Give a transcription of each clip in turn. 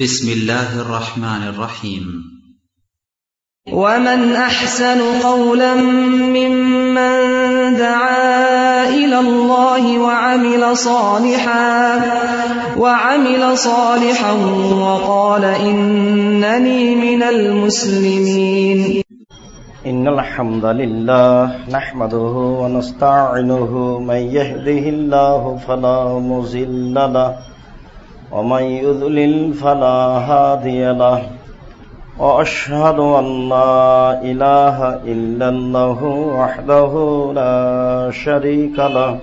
بسم الله الرحمن الرحيم. ومن أحسن قولا ممن دعا إلى الله وعمل صالحا وعمل صالحا وقال إنني من المسلمين. إن الحمد لله نحمده ونستعينه من يهده الله فلا مضل له ومن يضلل فلا هادي له وأشهد أن لا إله إلا الله وحده لا شريك له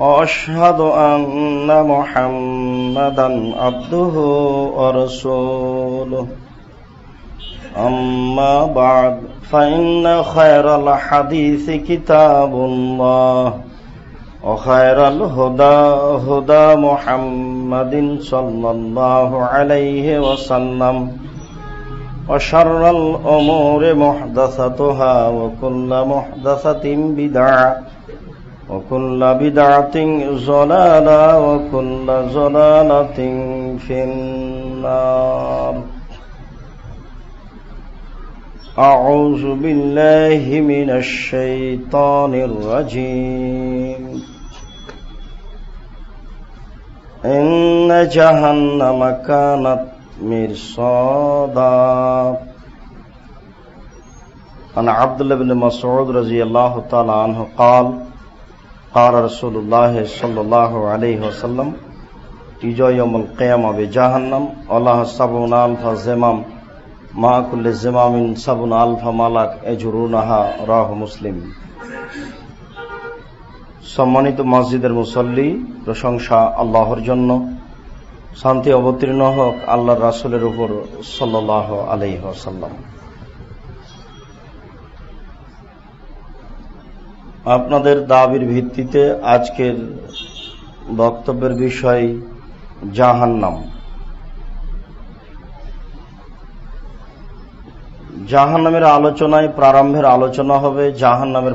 وأشهد أن محمدا عبده ورسوله. أما بعد فإن خير الحديث كتاب الله. وخير الهدى هدى محمد صلى الله عليه وسلم وشر الأمور محدثتها وكل محدثة بدعة وكل بدعة زلالة وكل زلالة في النار أعوذ بالله من الشيطان الرجيم إن جهنم كانت مرصادا عن عبد الله بن مسعود رضي الله تعالى عنه قال قال رسول الله صلى الله عليه وسلم تجو يوم القيامة بجهنم الله سبعون ألف زمام ما كل زمام سبعون ألف ملك أجرونها راه مسلم. সম্মানিত মসজিদের মুসল্লি, প্রশংসা আল্লাহর জন্য। শান্তি অবতীর্ণ হোক আল্লাহ রাসুলের উপর সাল্লাহ আলহ্লাম আপনাদের দাবির ভিত্তিতে আজকের বক্তব্যের বিষয় জাহান্নাম। জাহান নামের আলোচনায় প্রারম্ভের আলোচনা হবে জাহান নামের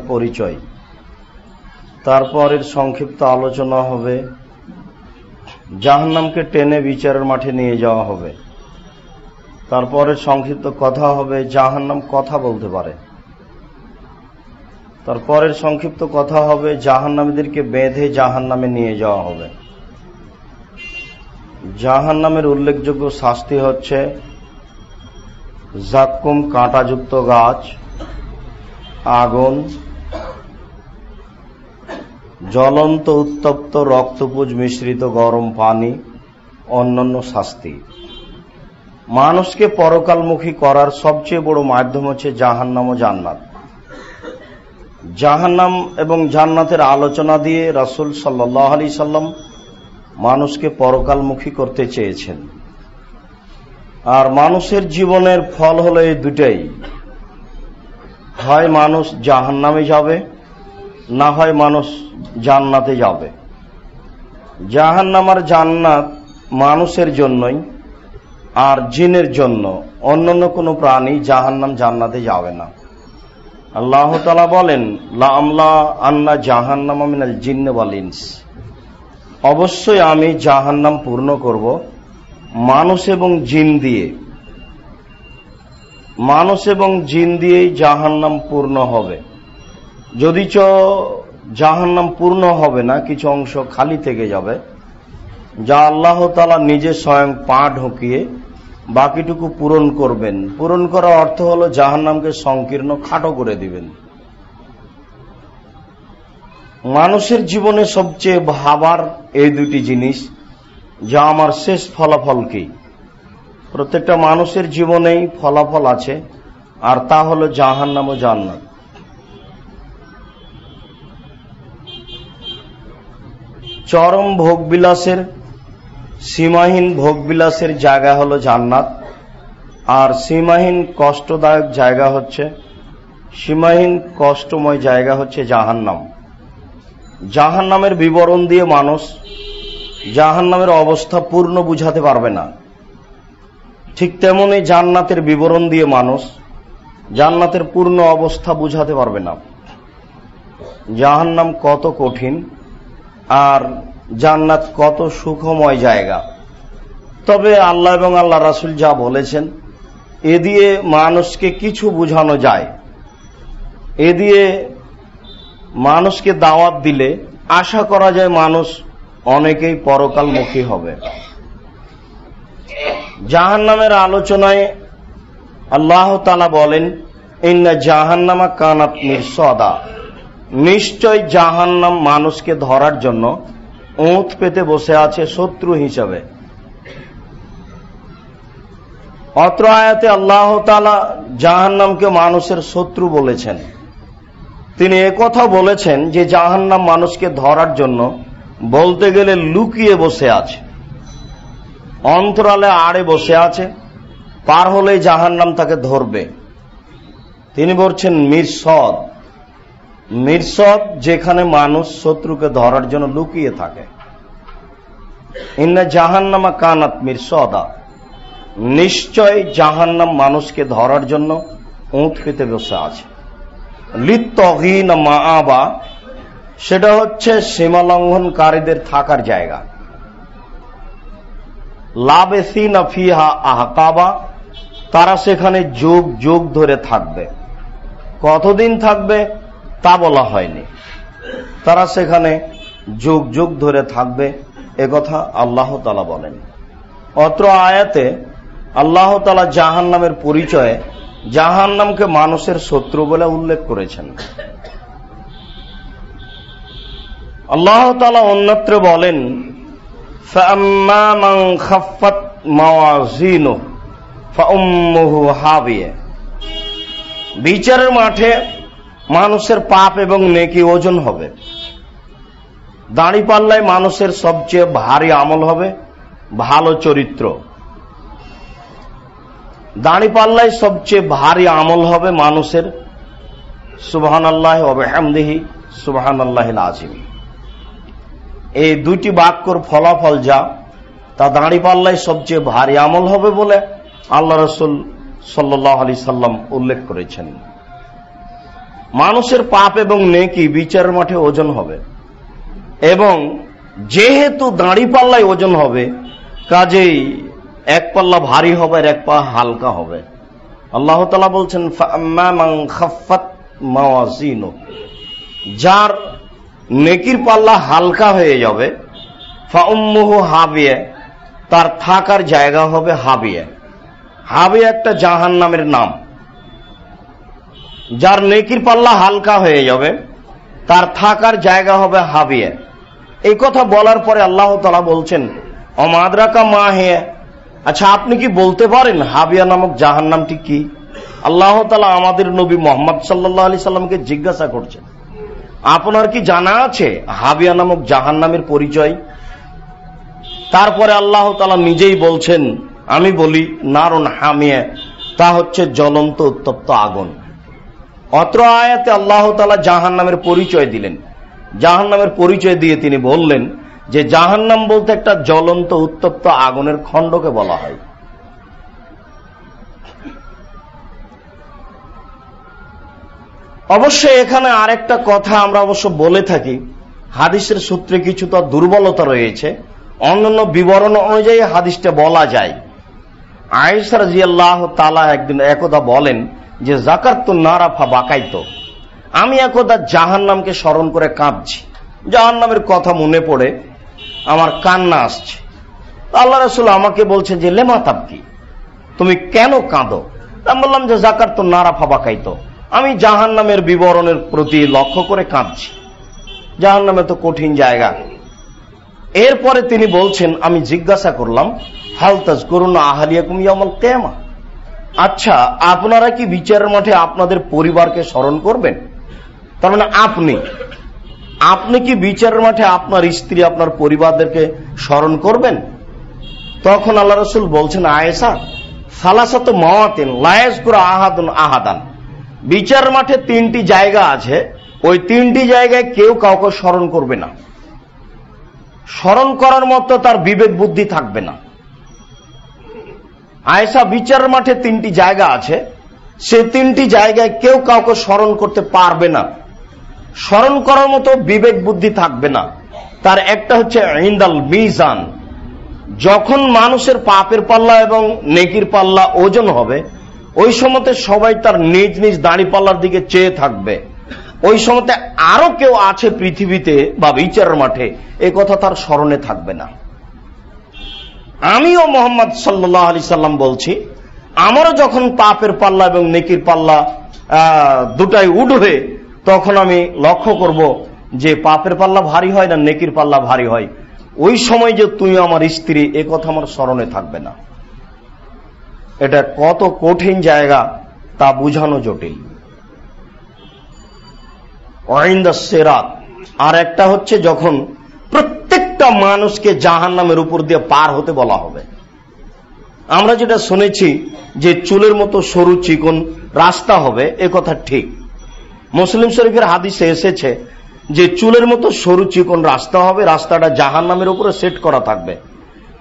পরিচয় তারপরের সংক্ষিপ্ত আলোচনা হবে। জাহান্নামকে টেনে বিচারের মাঠে নিয়ে যাওয়া হবে। তারপরের সংক্ষিপ্ত কথা হবে, জাহান্নাম কথা বলতে পারে। তারপরের সংক্ষিপ্ত কথা হবে জাহান নামীদেরকে বেঁধে জাহান নামে নিয়ে যাওয়া হবে। জাহান নামের উল্লেখযোগ্য শাস্তি হচ্ছে জাক্কুম কাঁটাযুক্ত গাছ, আগুন জ্বলন্ত উত্তপ্ত রক্তপুজ মিশ্রিত গরম পানি, অন্যান্য শাস্তি। মানুষকে পরকালমুখী করার সবচেয়ে বড় মাধ্যম হচ্ছে জাহান্নাম ও জান্নাত। জাহান্নাম এবং জান্নাতের আলোচনা দিয়ে রাসুল সাল্লাহ আলি সাল্লাম মানুষকে পরকালমুখী করতে চেয়েছেন। আর মানুষের জীবনের ফল হলো এই দুটাই হয় মানুষ জাহান্নামে যাবে না হয় মানুষ জান্নাতে যাবে। জাহান নামার জান্নাত মানুষের জন্যই আর জিনের জন্য। অন্যান্য কোনো প্রাণী জাহান নাম জান্নাতে যাবে না। আল্লাহ বলেন লামলা আন্না জাহান্নাম মিনাল জিন্ন অবশ্যই আমি জাহান্নাম পূর্ণ করব মানুষ এবং জিন দিয়ে। মানুষ এবং জিন দিয়েই জাহান্নাম পূর্ণ হবে। যদি চ জাহান্নাম পূর্ণ হবে না, কিছু অংশ খালি থেকে যাবে, যা আল্লাহ তালা নিজে স্বয়ং পা ঢুকিয়ে বাকিটুকু পূরণ করবেন। পূরণ করার অর্থ হল জাহান্নামকে সংকীর্ণ খাটো করে দিবেন। মানুষের জীবনে সবচেয়ে ভাবার এই দুটি জিনিস, যা আমার শেষ ফলাফল কি? প্রত্যেকটা মানুষের জীবনেই ফলাফল আছে, আর তা হল জাহান্নাম ও জান্নাত। চরম ভোগবিলাসের, সীমাহীন ভোগবিলাসের জায়গা হলো জান্নাত। আর সীমাহীন কষ্টদায়ক জায়গা হচ্ছে, সীমাহীন কষ্টময় জায়গা হচ্ছে জাহান্নাম। জাহান্নামের বিবরণ দিয়ে মানুষ জাহান নামের অবস্থা পূর্ণ বুঝাতে পারবে না। ঠিক তেমনি জান্নাতের বিবরণ দিয়ে মানুষ জান্নাতের পূর্ণ অবস্থা বুঝাতে পারবে না। জাহান নাম কত কঠিন আর জান্নাত কত সুখময় জায়গা। তবে আল্লাহ এবং আল্লাহ রাসুল যা বলেছেন, এ দিয়ে মানুষকে কিছু বোঝানো যায়। এ দিয়ে মানুষকে দাওয়াত দিলে আশা করা যায় মানুষ অনেকেই পরকালমুখী হবে। জাহান নামের আলোচনায় আল্লাহ তালা বলেন, ইন্না জাহান্নামা কানাত নিঃসদা নিশ্চয় জাহান্নাম মানুষকে ধরার জন্য ওঁত পেতে বসে আছে শত্রু হিসাবে। অত্র আয়াতে আল্লাহ তালা জাহান্নামকে মানুষের শত্রু বলেছেন। তিনি কথা বলেছেন যে জাহান্নাম মানুষকে ধরার জন্য বলতে গেলে লুকিয়ে বসে আছে। অন্তরালে আড়ে বসে আছে, পার হলে জাহান্নাম তাকে ধরবে। তিনি বলছেন মিরসদ মিরসদ যেখানে মানুষ শত্রুকে ধরার জন্য লুকিয়ে থাকে। ইন্না জাহান্নামা কানাত মিরসদা। নিশ্চয় জাহান্নাম মানুষকে ধরার জন্য উঁত বসে আছে। লিত্তহীন মা আবা সেটা হচ্ছে সীমালঙ্ঘনকারীদের থাকার জায়গা। লাবেসিন ফিহা আহকাবা, তারা সেখানে যোগ যোগ ধরে থাকবে। কতদিন থাকবে? তা বলা হয়নি। তারা সেখানে যুগ যুগ ধরে থাকবে একথা আল্লাহ তালা বলেন। অত্র আয়াতে আল্লাহ তালা জাহান নামের পরিচয়ে জাহান নামকে মানুষের শত্রু বলে উল্লেখ করেছেন। আল্লাহ তালা অন্যত্র বলেন বিচারের মাঠে মানুষের পাপ এবং নেকি ওজন হবে। দাঁড়ি পাল্লায় মানুষের সবচেয়ে ভারী আমল হবে ভালো চরিত্র। দাঁড়ি পাল্লায় সবচেয়ে ভারী আমল হবে মানুষের সুবাহান আল্লাহ অবহামদিহি সুবাহান আল্লাহ আজিম এই দুইটি বাক্যর ফলাফল যা, তা দাঁড়ি পাল্লায় সবচেয়ে ভারী আমল হবে বলে আল্লাহ রসুল সাল্লাহ আলি সাল্লাম উল্লেখ করেছেন। মানুষের পাপ এবং নেকি বিচারের মাঠে ওজন হবে। এবং যেহেতু দাঁড়ি পাল্লায় ওজন হবে, কাজেই এক পাল্লা ভারী হবে আর এক পা হালকা হবে। আল্লাহ তালা বলছেন যার নেকির পাল্লা হালকা হয়ে যাবে হাবিয়ে, তার থাকার জায়গা হবে হাবিয়ে। হাবিয়ে একটা জাহান নামের নাম। যার নেকির পাল্লা হালকা হয়ে যাবে, তার থাকার জায়গা হবে হাবিয়ে। এই কথা বলার পরে আল্লাহ তালা বলছেন, অমাদ্রাকা মা হে আচ্ছা আপনি কি বলতে পারেন হাবিয়া নামক জাহান নামটি কি? আল্লাহ তালা আমাদের নবী মোহাম্মদ সাল্লাহ আলি সাল্লামকে জিজ্ঞাসা করছেন। আপনার কি জানা আছে হাবিয়া নামক জাহান নামের পরিচয়? তারপরে আল্লাহ তালা নিজেই বলছেন, আমি বলি, নারুন হামিয়া, তা হচ্ছে জ্বলন্ত উত্তপ্ত আগুন। অত্র আয়াতে আল্লাহ তালা জাহান নামের পরিচয় দিলেন। জাহান নামের পরিচয় দিয়ে তিনি বললেন যে জাহান্নাম বলতে একটা জ্বলন্ত, উত্তপ্ত আগুনের খণ্ডকে বলা হয়। অবশ্যই এখানে আরেকটা কথা আমরা অবশ্য বলে থাকি। হাদিসের সূত্রে কিছুটা দুর্বলতা রয়েছে। অন্যান্য বিবরণ অনুযায়ী হাদিসটা বলা যায়। আয়েসার জিয়াল্লাহ তালা একদিন একদা বলেন যে জাকার তো নারাফা বাকাইতো। আমি একদা জাহান নামকে স্মরণ করে কাঁদছি। জাহান নামের কথা মনে পড়ে আমার কান্না আসছে। আল্লাহ রসুল আমাকে বলছেন যে লেমাতাব কি তুমি কেন কাঁদো? আমি বললাম যে জাকার তো নারাফা বাকাইতো। আমি জাহান নামের বিবরণের প্রতি লক্ষ্য করে কাঁদছি। জাহান নামে তো কঠিন জায়গা। এরপরে তিনি বলছেন, আমি জিজ্ঞাসা করলাম হালতাজ করুন আহালিয়া কুমিয়ামল কেমা আচ্ছা আপনারা কি বিচারের মাঠে আপনাদের পরিবারকে স্মরণ করবেন? তার মানে আপনি আপনি কি বিচারের মাঠে আপনার স্ত্রী, আপনার পরিবারদেরকে স্মরণ করবেন? তখন আল্লাহ রসুল বলছেন আয়েসা সালাসাত মাওয়াতেন লায়েস করে আহাদুন আহাদান। বিচার মাঠে তিনটি জায়গা আছে, ওই তিনটি জায়গায় কেউ কাউকে স্মরণ করবে না। স্মরণ করার মতো তার বিবেক বুদ্ধি থাকবে না। আয়সা বিচার মাঠে তিনটি জায়গা আছে। সে তিনটি জায়গায় কেউ কাউকে স্মরণ করতে পারবে না। স্মরণ করার মতো বিবেক বুদ্ধি থাকবে না। তার একটা হচ্ছে ইন্দাল মিজান। যখন মানুষের পাপের পাল্লা এবং নেকির পাল্লা ওজন হবে, ওই সময়তে সবাই তার নিজ নিজ দাড়ি পাল্লার দিকে চেয়ে থাকবে। ওই সময়তে আরও কেউ আছে পৃথিবীতে বা বিচার মাঠে, এ কথা তার স্মরণে থাকবে না। আমিও মোহাম্মদ সাল্লাহ আলি সাল্লাম বলছি, আমারও যখন পাপের পাল্লা এবং নেকির পাল্লা দুটাই উঠবে, তখন আমি লক্ষ্য করব যে পাপের পাল্লা ভারী হয় না নেকির পাল্লা ভারী হয়। ওই সময় যে তুই আমার স্ত্রী, এ কথা আমার স্মরণে থাকবে না। এটা কত কঠিন জায়গা তা বুঝানো জটিল। আর একটা হচ্ছে যখন প্রত্যেকটা মানুষকে জাহান নামের উপর দিয়ে পার হতে বলা হবে। আমরা যেটা শুনেছি যে চুলের মতো সরু চিকন রাস্তা হবে, এ কথা ঠিক। মুসলিম শরীফের হাদিসে এসেছে যে চুলের মতো সরু চিকন রাস্তা হবে, রাস্তাটা জাহান নামের উপরে সেট করা থাকবে।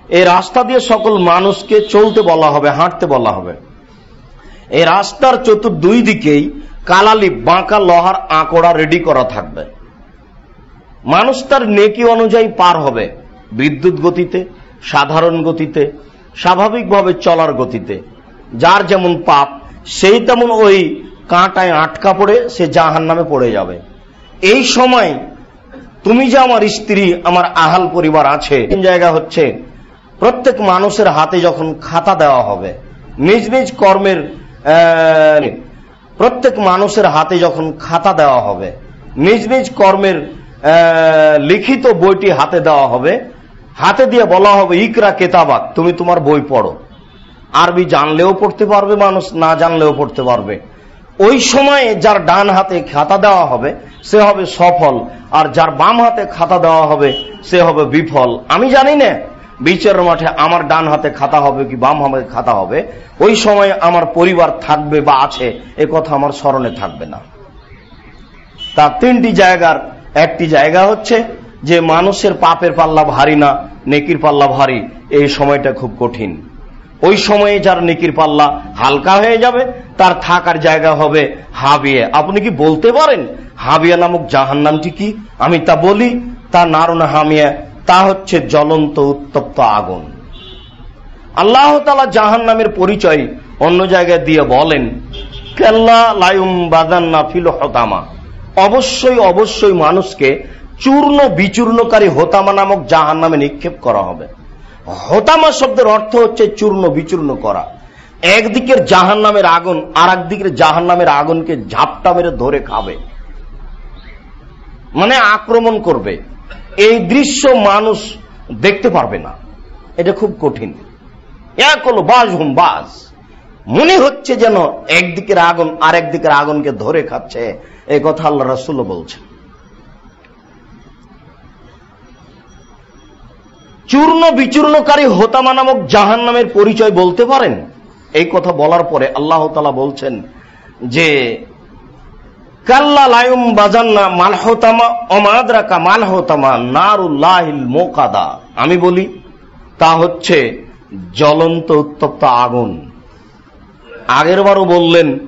এই রাস্তা দিয়ে সকল মানুষকে চলতে বলা হবে, হাঁটতে বলা হবে। এই রাস্তার চতুর দিকেই কালালি বাঁকা লোহার আঁকড়া রেডি করা থাকবে। মানুষ তার নেকি অনুযায়ী পার হবে বিদ্যুৎ গতিতে, সাধারণ গতিতে, স্বাভাবিকভাবে চলার গতিতে। যার যেমন পাপ, সেই তেমন ওই কাঁটায় আটকা পড়ে সে জাহান নামে পড়ে যাবে। এই সময় তুমি যে আমার স্ত্রী, আমার আহাল পরিবার আছে জায়গা হচ্ছে, প্রত্যেক মানুষের হাতে যখন খাতা দেওয়া হবে, নিজ নিজ কর্মের প্রত্যেক মানুষের হাতে যখন খাতা দেওয়া হবে, নিজ নিজ কর্মের লিখিত বইটি হাতে দেওয়া হবে। হাতে দিয়ে বলা হবে, ইকরা কেতাবাক তুমি তোমার বই পড়ো। আরবি জানলেও পড়তে পারবে মানুষ, না জানলেও পড়তে পারবে। ওই সময়ে যার ডান হাতে খাতা দেওয়া হবে, সে হবে সফল। আর যার বাম হাতে খাতা দেওয়া হবে, সে হবে বিফল। আমি জানি না বিচারের মাঠে আমার ডান হাতে খাতা হবে কি বাম হাতে খাতা হবে। ওই সময় আমার পরিবার থাকবে বা আছে, এ কথা আমার স্মরণে থাকবে না। তার তিনটি জায়গার একটি জায়গা হচ্ছে যে মানুষের পাপের পাল্লা ভারী না, নেকির পাল্লা ভারী। এই সময়টা খুব কঠিন। ওই সময়ে যার নেকির পাল্লা হালকা হয়ে যাবে, তার থাকার জায়গা হবে হাবিয়ে। আপনি কি বলতে পারেন, হাবিয়া নামক জাহান নামটি কি? আমি তা বলি, তা নারুন হামিয়া, তা হচ্ছে জ্বলন্ত উত্তপ্ত আগুন। আল্লাহ তালা জাহান নামের পরিচয় অন্য জায়গায় দিয়ে বলেন, কেল্লা লায়ুম বাদান্না ফিল হতামা। অবশ্যই অবশ্যই মানুষকে চূর্ণ বিচূর্ণকারী হোতামা নামক জাহান নামে নিক্ষেপ করা হবে। হোতামা শব্দের অর্থ হচ্ছে চূর্ণ বিচূর্ণ করা। একদিকের জাহান নামের আগুন আর একদিকের জাহান নামের আগুনকে ঝাপটা মেরে ধরে খাবে। মানে আক্রমণ করবে। এই দৃশ্য মানুষ দেখতে পারবে না। এটা খুব কঠিন। এক হলো বাস হুম বাস মনে হচ্ছে যেন একদিকের আগুন আর একদিকের আগুনকে ধরে খাচ্ছে। এই কথা আল্লাহ রসুল বলছেন। চূর্ণ বিচূর্ণকারী হোতামা নামক জাহান নামের পরিচয় বলতে পারেন? এই কথা বলার পরে আল্লাহ তালা বলছেন যে, কাল্লা লায়ুম বাজান্না মালহতামা অমাদ্রাকা মালহতামা নারুল্লাহিল মোকাদা। আমি বলি, তা হচ্ছে জ্বলন্ত উত্তপ্ত আগুন। আগের বারও বললেন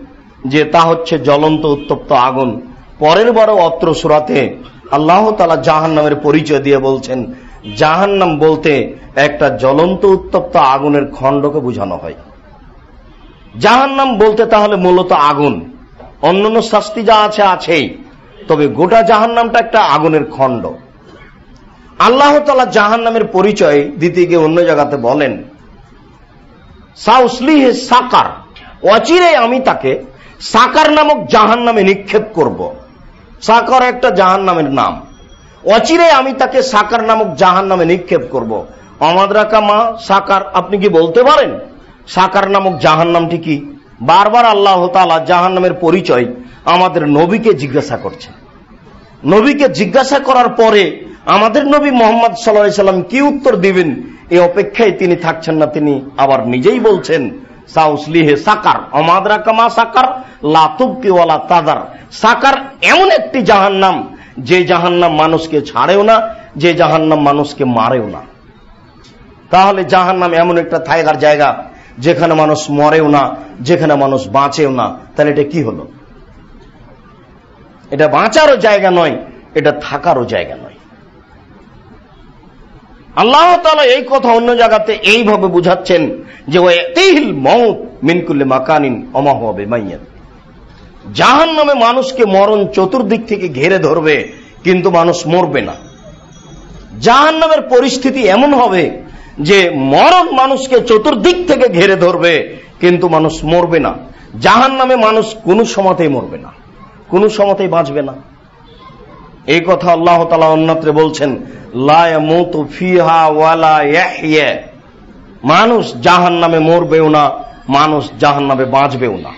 যে তা হচ্ছে জ্বলন্ত উত্তপ্ত আগুন। পরের বারও অত্র সুরাতে আল্লাহ তালা জাহান নামের পরিচয় দিয়ে বলছেন জাহান নাম বলতে একটা জ্বলন্ত উত্তপ্ত আগুনের খণ্ডকে বোঝানো হয়। জাহান নাম বলতে তাহলে মূলত আগুন। অন্যান্য শাস্তি যা আছে, আছেই। তবে গোটা জাহান নামটা একটা আগুনের খণ্ড। আল্লাহ তালা জাহান নামের পরিচয় দিতে গিয়ে অন্য জায়গাতে বলেন, সাউসলিহে সাকার অচিরে আমি তাকে সাকার নামক জাহান নামে নিক্ষেপ করব। সাকার একটা জাহান নামের নাম। অচিরে আমি তাকে সাকার নামক জাহান নামে নিক্ষেপ করব। অমাদ্রাকা মা, সাকার, আপনি কি বলতে পারেন? সাকার নামক জাহান নামটি কি? বারবার আল্লাহ তালা জাহান নামের পরিচয় আমাদের নবীকে জিজ্ঞাসা করছেন। নবীকে জিজ্ঞাসা করার পরে আমাদের নবী মোহাম্মদ সাল্লাহ সাল্লাম কি উত্তর দিবেন? এই অপেক্ষায় তিনি থাকছেন না, তিনি আবার নিজেই বলছেন সাকার অমাদরা কামা সাকার লাতুবকিওয়ালা তাদার। সাকার এমন একটি জাহান্নাম, যে জাহান্নাম মানুষকে ছাড়েও না, যে জাহান্নাম মানুষকে মারেও না। তাহলে জাহান্নাম এমন একটা থাইগার জায়গা, যেখানে মানুষ মরেও না, যেখানে মানুষ বাঁচেও না। তাহলে এটা কি হলো? এটা বাঁচারও জায়গা নয়, এটা থাকারও জায়গা নয়। আল্লাহ তালা এই কথা অন্য জায়গাতে এইভাবে বুঝাচ্ছেন যে ও এতেইল মৌত মিনকুল্লে মাকানিন অমা হবে মাইয়ান জাহান নামে মানুষকে মরণ চতুর্দিক থেকে ঘেরে ধরবে, কিন্তু মানুষ মরবে না। জাহান নামের পরিস্থিতি এমন হবে যে মরণ মানুষকে চতুর্দিক থেকে ঘেরে ধরবে, কিন্তু মানুষ মরবে না। জাহান নামে মানুষ কোনো সময়তেই মরবে না। কোনো সময়তেই বাঁচবে না। এই কথা আল্লাহ তালা অন্যত্রে বলছেন মানুষ জাহান নামে মরবেও না, মানুষ জাহান নামে বাঁচবেও না।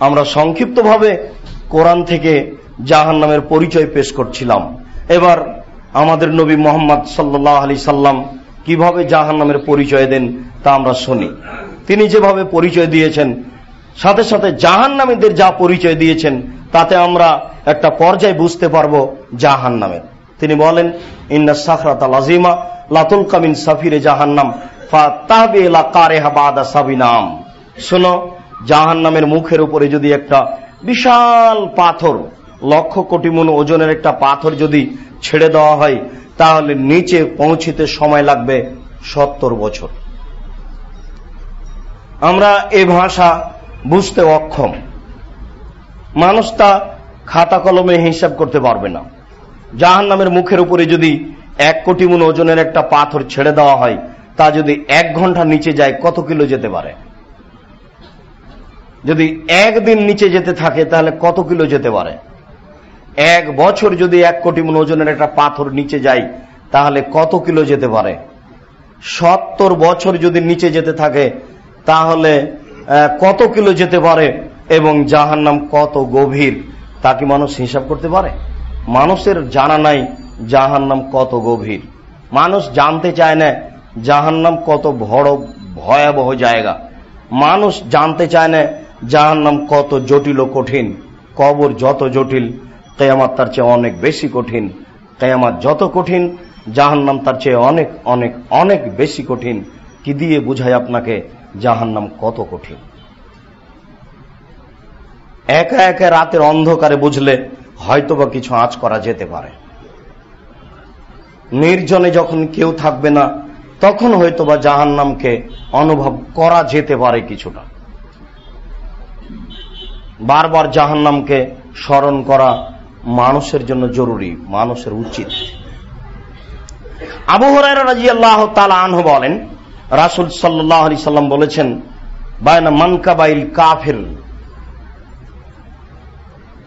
আমরা সংক্ষিপ্তভাবে কোরআন থেকে জাহান নামের পরিচয় পেশ করছিলাম। এবার আমাদের নবী মোহাম্মদ সাল্লাহ আলি সাল্লাম কীভাবে জাহান নামের পরিচয় দেন তা আমরা শুনি। তিনি যেভাবে পরিচয় দিয়েছেন, সাথে সাথে জাহান নামীদের যা পরিচয় দিয়েছেন তাতে আমরা একটা পর্যায়ে বুঝতে পারব জাহান নামের তিনি বলেন, ইন্না সাখরাত আজিমা লাতুল কামিন সাফিরে জাহান্নাম সাবিনাম। শোনো জাহান নামের মুখের উপরে যদি একটা বিশাল পাথর, লক্ষ কোটি মন ওজনের একটা পাথর যদি ছেড়ে দেওয়া হয়, তাহলে নিচে পৌঁছিতে সময় লাগবে সত্তর বছর। আমরা এ ভাষা বুঝতে অক্ষম। মানুষ তা খাতা কলমে হিসাব করতে পারবে না। জাহান নামের মুখের উপরে যদি এক কোটি মন ওজনের একটা পাথর ছেড়ে দেওয়া হয়, তা যদি এক ঘণ্টা নিচে যায়, কত কিলো যেতে পারে? যদি একদিন নিচে যেতে থাকে, তাহলে কত কিলো যেতে পারে? এক বছর যদি এক কোটি মন ওজনের একটা পাথর নিচে যায়, তাহলে কত কিলো যেতে পারে? সত্তর বছর যদি নিচে যেতে থাকে, তাহলে কত কিলো যেতে পারে? এবং জাহার নাম কত গভীর, তা কি মানুষ হিসাব করতে পারে? মানুষের জানা নাই জাহার নাম কত গভীর। মানুষ জানতে চায় না জাহার নাম কত বড় ভয়াবহ জায়গা। মানুষ জানতে চায় না জাহার নাম কত জটিল ও কঠিন। কবর যত জটিল, কেয়ামাত তার চেয়ে অনেক বেশি কঠিন। কেয়ামাত যত কঠিন জাহান নাম তার চেয়ে অনেক অনেক অনেক বেশি কঠিন। কি দিয়ে বুঝায় আপনাকে জাহান নাম কত কঠিন? একা একা রাতের অন্ধকারে বুঝলে হয়তোবা কিছু আঁচ করা যেতে পারে। নির্জনে যখন কেউ থাকবে না, তখন হয়তোবা জাহান নামকে অনুভব করা যেতে পারে কিছুটা। বারবার জাহান নামকে স্মরণ করা মানুষের জন্য জরুরি, মানুষের উচিত। আবু হরাই আল্লাহ আনহ বলেন, রাসুল সাল্লাহ সাল্লাম বলেছেন, বায়না মানকাবাইল কাফের।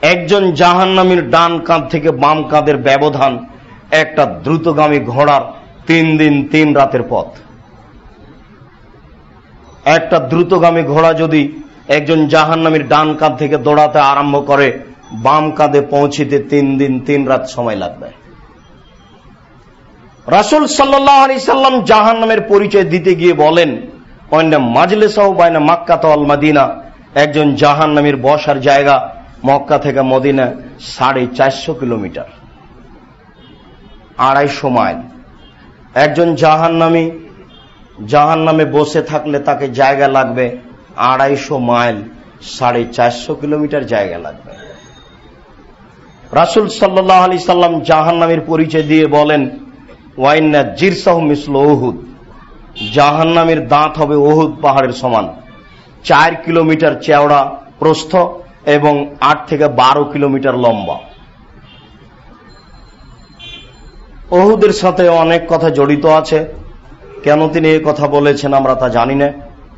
একজন জাহান্নামীর ডান কাঁধ থেকে বাম কাঁধের ব্যবধান একটা দ্রুতগামী ঘোড়ার তিন দিন, তিন রাতের পথ। একটা দ্রুতগামী ঘোড়া যদি একজন জাহান্নামীর ডান কাঁধ থেকে দৌড়াতে আরম্ভ করে, বাম কাঁধে পৌঁছিতে তিন দিন, তিন রাত সময় লাগবে। রাসুল সাল্লাহ সাল্লাম জাহান নামের পরিচয় দিতে গিয়ে বলেন অন্য মাজলে সহ মাক্কাত আল মাদিনা। একজন জাহান নামের বসার জায়গা মক্কা থেকে মদিনা সাড়ে চারশো কিলোমিটার, আড়াইশো মাইল। একজন জাহান নামী জাহান নামে বসে থাকলে তাকে জায়গা লাগবে আড়াইশো মাইল, সাড়ে চারশো কিলোমিটার জায়গা লাগবে। রাসুল সাল্লাহ আলি সাল্লাম জাহান নামের পরিচয় দিয়ে বলেন, ওয়াইন্না জিরসাহ মিসল ওহুদ জাহান নামের দাঁত হবে ওহুদ পাহাড়ের সমান। চার কিলোমিটার চেওড়া প্রস্থ এবং আট থেকে বারো কিলোমিটার লম্বা। ওহুদের সাথে অনেক কথা জড়িত আছে। কেন তিনি এই কথা বলেছেন আমরা তা জানি না।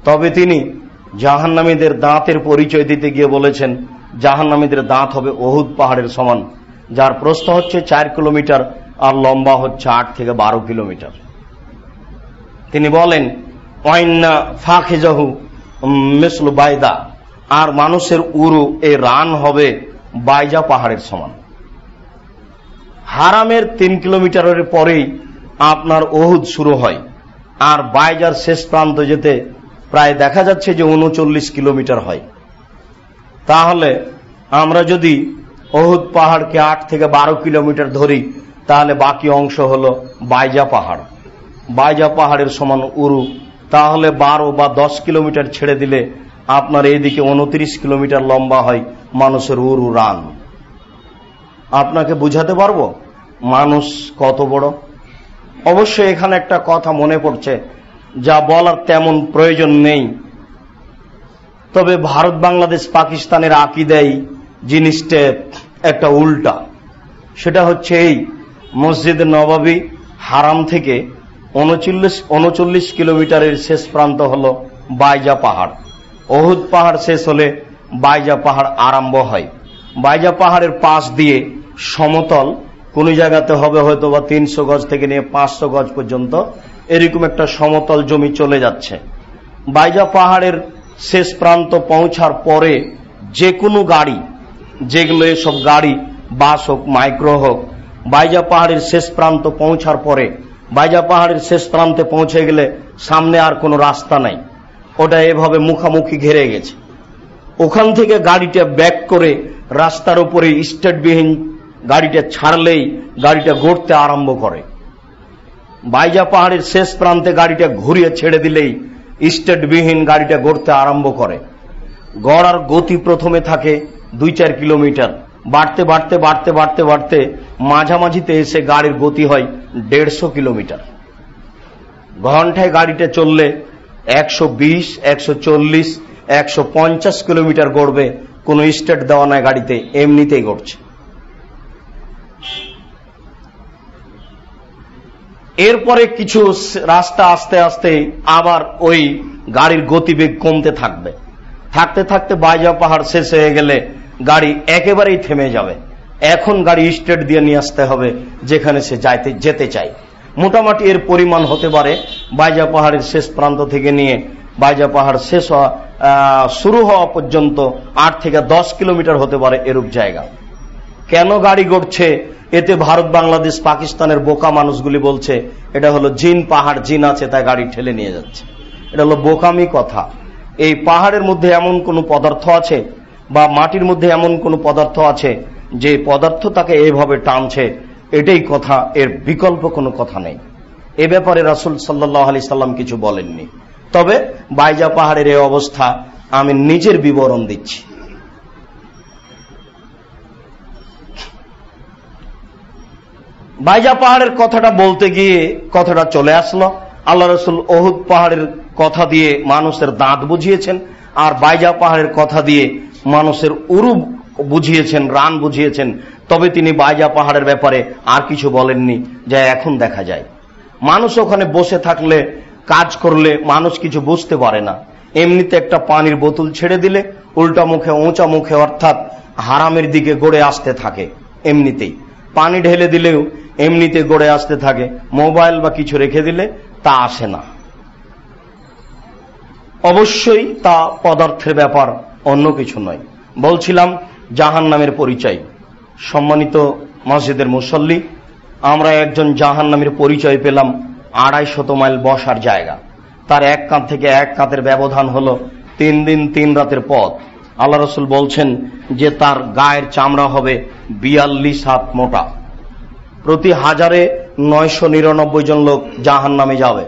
তবে তিনি জাহান্নামীদের দাঁতের পরিচয় দিতে গিয়ে বলেছেন, জাহান্নামীদের দাঁত হবে ওহুদ পাহাড়ের সমান, যার প্রস্থ হচ্ছে চার কিলোমিটার আর লম্বা হচ্ছে আট থেকে বারো কিলোমিটার। তিনি বলেন, ওয়াইন্না ফাঁকেজাহু মেসলু বাইদা। আর মানুষের উরু, এই রান হবে বাইজা পাহাড়ের সমান। হারামের তিন কিলোমিটারের পরেই আপনার ওহুদ শুরু হয়, আর বাইজার শেষ প্রান্ত যেতে প্রায় দেখা যাচ্ছে যে উনচল্লিশ কিলোমিটার হয়। তাহলে আমরা যদি ওহুদ পাহাড়কে আট থেকে বারো কিলোমিটার ধরি, তাহলে বাকি অংশ হল বাইজা পাহাড়। বাইজা পাহাড়ের সমান উরু, তাহলে বারো বা দশ কিলোমিটার ছেড়ে দিলে আপনার এইদিকে উনত্রিশ কিলোমিটার লম্বা হয় মানুষের উরু রান। আপনাকে বুঝাতে পারব? মানুষ কত বড়? অবশ্যই এখানে একটা কথা মনে পড়ছে, যা বলার তেমন প্রয়োজন নেই। তবে ভারত, বাংলাদেশ, পাকিস্তানের আকিদাই জিনিসটা একটা উল্টা। সেটা হচ্ছে এই, মসজিদ নবাবী হারাম থেকে উনচল্লিশ উনচল্লিশ কিলোমিটারের শেষ প্রান্ত হল বাইজা পাহাড়। অহুদ পাহাড় শেষ হলে বাইজা পাহাড় আরম্ভ হয়। বাইজা পাহাড়ের পাশ দিয়ে সমতল, কোন জায়গাতে হবে হয়তো বা তিনশো গজ থেকে নিয়ে পাঁচশো গজ পর্যন্ত এরকম একটা সমতল জমি চলে যাচ্ছে। বাইজা পাহাড়ের শেষ প্রান্ত পৌঁছার পরে যে কোনো গাড়ি, যেগুলো এসব গাড়ি, বাস হোক, মাইক্রো হোক, বাইজা পাহাড়ের শেষ প্রান্ত পৌঁছার পরে, বাইজা পাহাড়ের শেষ প্রান্তে পৌঁছে গেলে সামনে আর কোনো রাস্তা নাই। ওটা এভাবে মুখামুখি ঘেরে গেছে। ওখান থেকে গাড়িটা ব্যাক করে রাস্তার উপরে স্টেটবিহীন গাড়িটা ছাড়লেই গাড়িটা গড়তে আরম্ভ করে। বাইজা পাহাড়ের শেষ প্রান্তে গাড়িটা ঘুরিয়ে ছেড়ে দিলেই স্টেটবিহীন গাড়িটা গড়তে আরম্ভ করে। গড়ার গতি প্রথমে থাকে দুই চার কিলোমিটার। বাড়তে বাড়তে বাড়তে বাড়তে বাড়তে মাঝামাঝিতে এসে গাড়ির গতি হয় দেড়শো কিলোমিটার। ঘন্টায় গাড়িটা চললে একশো বিশ, একশো চল্লিশ, একশো পঞ্চাশ কিলোমিটার গড়বে। কোনো স্টেট দেওয়া নাই গাড়িতে, এমনিতেই গড়ছে। এরপরে কিছু রাস্তা আস্তে আস্তে আবার ওই গাড়ির গতিবেগ কমতে থাকবে। থাকতে থাকতে বাইজা পাহাড় শেষ হয়ে গেলে গাড়ি একেবারেই থেমে যাবে। এখন গাড়ি স্টেট দিয়ে নিয়ে আসতে হবে, যেখানে সে যাইতে যেতে চায়। মোটামুটি এর পরিমাণ হতে পারে। বাইজা পাহাড়ের শেষ প্রান্ত থেকে নিয়ে বাইজা পাহাড় শেষ হওয়া শুরু হওয়া পর্যন্ত আট থেকে দশ কিলোমিটার হতে পারে এরূপ জায়গা। কেন গাড়ি গড়ছে? এতে ভারত, বাংলাদেশ, পাকিস্তানের বোকা মানুষগুলি বলছে, এটা হলো জিন পাহাড়, জিন আছে, তাই গাড়ি ঠেলে নিয়ে যাচ্ছে। এটা হলো বোকামি কথা। এই পাহাড়ের মধ্যে এমন কোন পদার্থ আছে বা মাটির মধ্যে এমন কোন পদার্থ আছে যে পদার্থ তাকে এইভাবে টানছে এটাই কথা, এর বিকল্প কোনো কথা নেই। এ ব্যাপারে রাসুল সাল্লাহ আলি সাল্লাম কিছু বলেননি। তবে বাইজা পাহাড়ের এই অবস্থা আমি নিজের বিবরণ দিচ্ছি। বাইজা পাহাড়ের কথাটা বলতে গিয়ে কথাটা চলে আসলো। আল্লাহ রসুল ওহুদ পাহাড়ের কথা দিয়ে মানুষের দাঁত বুঝিয়েছেন, আর বাইজা পাহাড়ের কথা দিয়ে মানুষের উরু বুঝিয়েছেন, রান বুঝিয়েছেন, তবে তিনি বাইজা পাহাড়ের ব্যাপারে আর কিছু বলেননি, যা এখন দেখা যায়। মানুষ ওখানে বসে থাকলে, কাজ করলে মানুষ কিছু বুঝতে পারে না। এমনিতে একটা পানির বোতল ছেড়ে দিলে, উল্টা মুখে উঁচা মুখে অর্থাৎ হারামের দিকে গড়ে আসতে থাকে, এমনিতেই। পানি ঢেলে দিলেও এমনিতে গড়ে আসতে থাকে, মোবাইল বা কিছু রেখে দিলে তা আসে না। অবশ্যই তা পদার্থের ব্যাপার, অন্য কিছু নয়। বলছিলাম জাহান নামের পরিচয়। সম্মানিত মসজিদের মুসল্লি, আমরা একজন জাহান নামের পরিচয় পেলাম আড়াই শত মাইল বসার জায়গা। তার এক কাঁধ থেকে এক কাঁধের ব্যবধান হল তিন দিন তিন রাতের পথ। আল্লাহ রসুল বলছেন যে তার গায়ের চামড়া হবে বিয়াল্লিশ হাত মোটা। প্রতি হাজারে নয়শো নিরানব্বই জন লোক জাহান নামে যাবে।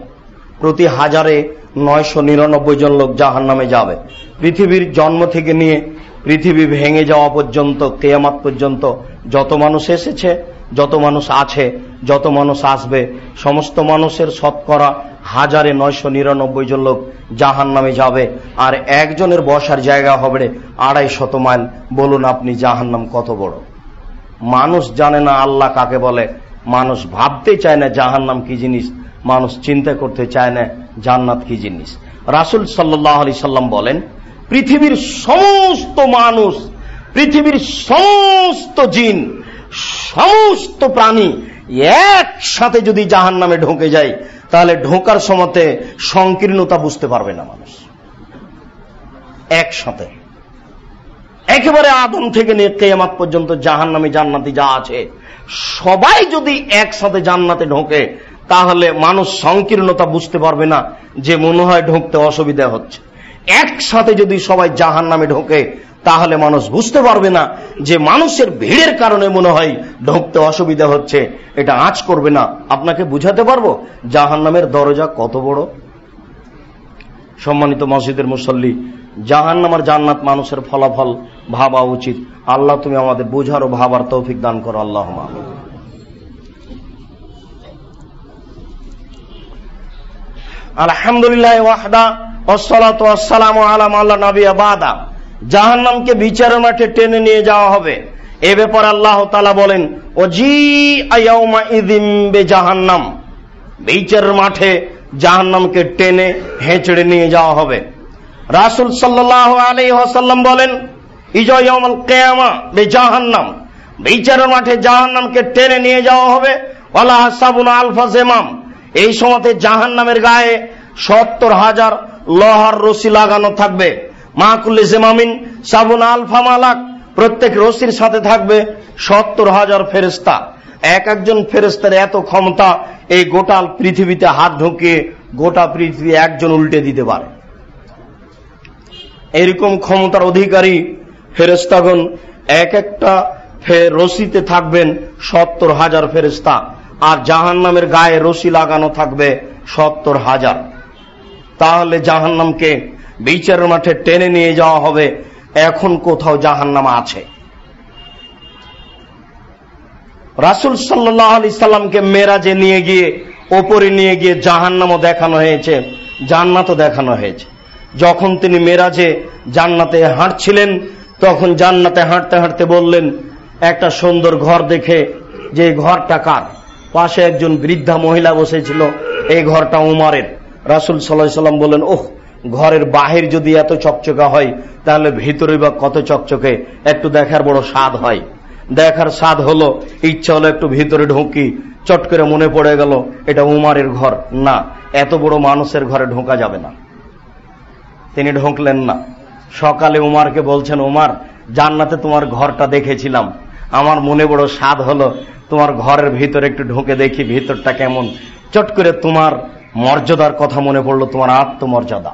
প্রতি হাজারে নয়শো নিরানব্বই জন লোক জাহান নামে যাবে। পৃথিবীর জন্ম থেকে নিয়ে পৃথিবী ভেঙে যাওয়া পর্যন্ত, কেয়ামাত পর্যন্ত যত মানুষ এসেছে, যত মানুষ আছে, যত মানুষ আসবে, সমস্ত মানুষের শতকরা হাজারে নয়শো নিরানব্বই জন লোক জাহান নামে যাবে আর একজনের বসার জায়গা হবে আড়াই শত মাইল। বলুন আপনি জাহান নাম কত বড়? মানুষ জানে না আল্লাহ কাকে বলে। মানুষ ভাবতে চায় না জাহান নাম কি জিনিস। মানুষ চিন্তা করতে চায় না জান্নাত কি জিনিস। রাসুল সাল্লাহ আলি সাল্লাম বলেন পৃথিবীর সমস্ত মানুষ, পৃথিবীর সমস্ত জিন, সমস্ত প্রাণী একসাথে যদি জাহান নামে ঢোকে যায়, তাহলে ঢোকার সময়তে সংকীর্ণতা বুঝতে পারবে না মানুষ। একসাথে। একেবারে আদম থেকে নিয়ে কেয়ামাত পর্যন্ত জাহান নামে জান্নাতি যা আছে, সবাই যদি একসাথে জান্নাতে ঢোকে, তাহলে মানুষ সংকীর্ণতা বুঝতে পারবে না যে মনে হয় ঢুকতে অসুবিধা হচ্ছে। একসাথে যদি সবাই জাহান নামে ঢোকে, তাহলে মানুষ বুঝতে পারবে না যে মানুষের ভিড়ের কারণে মনে হয় ঢুকতে অসুবিধা হচ্ছে। এটা আঁচ করবে না। আপনাকে বুঝাতে পারব জাহান নামের দরজা কত বড়? সম্মানিত মসজিদের মুসল্লি জাহান নামার জান্নাত মানুষের ফলাফল ভাবা উচিত। আল্লাহ তুমি আমাদের বুঝার ও ভাবার তৌফিক দান করো আল্লাহ আলহামদুলিল্লাহ ওয়াহদা আসসালাম আলাম আল্লাহ নবী বাদা জাহান্নামকে বিচারের মাঠে টেনে নিয়ে যাওয়া হবে। এ ব্যাপারে আল্লাহ তালা বলেন ও জি আয়াউমা ইদিম বে জাহান্নাম বিচারের মাঠে জাহান্নামকে টেনে হেঁচড়ে নিয়ে যাওয়া হবে। রাসুল সাল্লাহ আলী ওয়াসাল্লাম বলেন ইজয়ামল কেয়ামা বে জাহান্নাম বিচারের মাঠে জাহান্নামকে টেনে নিয়ে যাওয়া হবে। ওয়ালা সাবুন আলফা জেমাম। এই সময়তে জাহান্নামের গায়ে সত্তর হাজার লোহার রশি লাগানো থাকবে। মাহকুল্লি জেমামিন, সাবুন আলফা মালাক, প্রত্যেক রশির সাথে থাকবে সত্তর হাজার ফেরেস্তা এক একজন ফেরেস্তার এত ক্ষমতা, এই গোটা পৃথিবীতে হাত ঢুকিয়ে গোটা পৃথিবী একজন উল্টে দিতে পারে। এরকম ক্ষমতার অধিকারী ফেরেস্তাগণ এক একটা রশিতে থাকবেন সত্তর হাজার ফেরেস্তা আর জাহান নামের গায়ে রশি লাগানো থাকবে সত্তর হাজার। তাহলে জাহান্নামকে বিচারের মাঠে টেনে নিয়ে যাওয়া হবে। এখন কোথাও জাহান্নাম আছে। রাসুল সাল্লাহ আলি সাল্লামকে মেরাজে নিয়ে গিয়ে, ওপরে নিয়ে গিয়ে জাহান্নামও দেখানো হয়েছে, জান্নাতও দেখানো হয়েছে। যখন তিনি মেরাজে জান্নাতে হাঁটছিলেন, তখন জান্নাতে হাঁটতে হাঁটতে বললেন, একটা সুন্দর ঘর দেখে, যে ঘরটা কার? পাশে একজন বৃদ্ধা মহিলা বসেছিল, এই ঘরটা উমারের। রাসুল সাল্লাহ সাল্লাম বললেন, ওহ, ঘরের বাহির যদি এত চকচকা হয়, তাহলে ভিতরে বা কত চকচকে? একটু দেখার বড় স্বাদ হয়। দেখার স্বাদ হলো, ইচ্ছা হলো একটু ভিতরে ঢুকি, চট করে মনে পড়ে গেল, এটা উমারের ঘর। না, এত বড় মানুষের ঘরে ঢোকা যাবে না। তিনি ঢুকলেন না। সকালে উমারকে বলছেন, উমার, জান্নাতে তোমার ঘরটা দেখেছিলাম। আমার মনে বড় স্বাদ হলো, তোমার ঘরের ভিতরে একটু ঢুকে দেখি, ভিতরটা কেমন। চট করে তোমার মর্যাদার কথা মনে পড়ল তোমার আত্মমর্যাদা।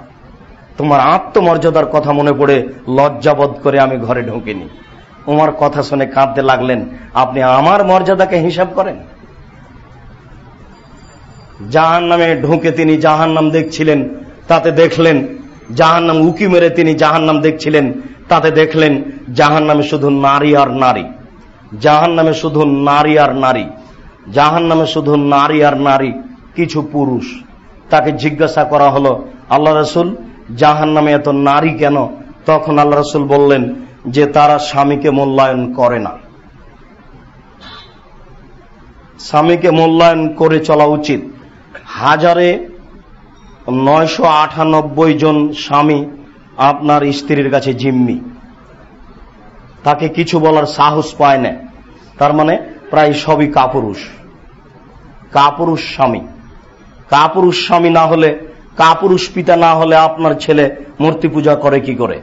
তোমার আত্মমর্যাদার কথা মনে পড়ে লজ্জাবোধ করে আমি ঘরে ঢুকিনি। উমার কথা শুনে কাঁদতে লাগলেন, আপনি আমার মর্যাদাকে হিসাব করেন? জাহান নামে ঢুকে তিনি জাহান নাম দেখছিলেন, তাতে দেখলেন জাহান নাম উকি মেরে তিনি জাহান নাম দেখছিলেন, তাতে দেখলেন জাহান নামে শুধু নারী আর নারী। জাহান নামে শুধু নারী আর নারী। জাহান নামে শুধু নারী আর নারী, কিছু পুরুষ। তাকে জিজ্ঞাসা করা হলো, আল্লাহ রসুল জাহান নামে এত নারী কেন? তখন আল্লাহ রসুল বললেন যে তারা স্বামীকে মূল্যায়ন করে না। স্বামীকে মূল্যায়ন করে চলা উচিত। হাজারে নয়শো আটানব্বই জন স্বামী আপনার স্ত্রীর কাছে জিম্মি। তাকে কিছু বলার সাহস পায় না। তার মানে প্রায় সবই কাপুরুষ। কাপুরুষ স্বামী। কাপুরুষ স্বামী না হলে, কাপুরুষ পিতা না হলে আপনার ছেলে মূর্তি পূজা করে কি করে?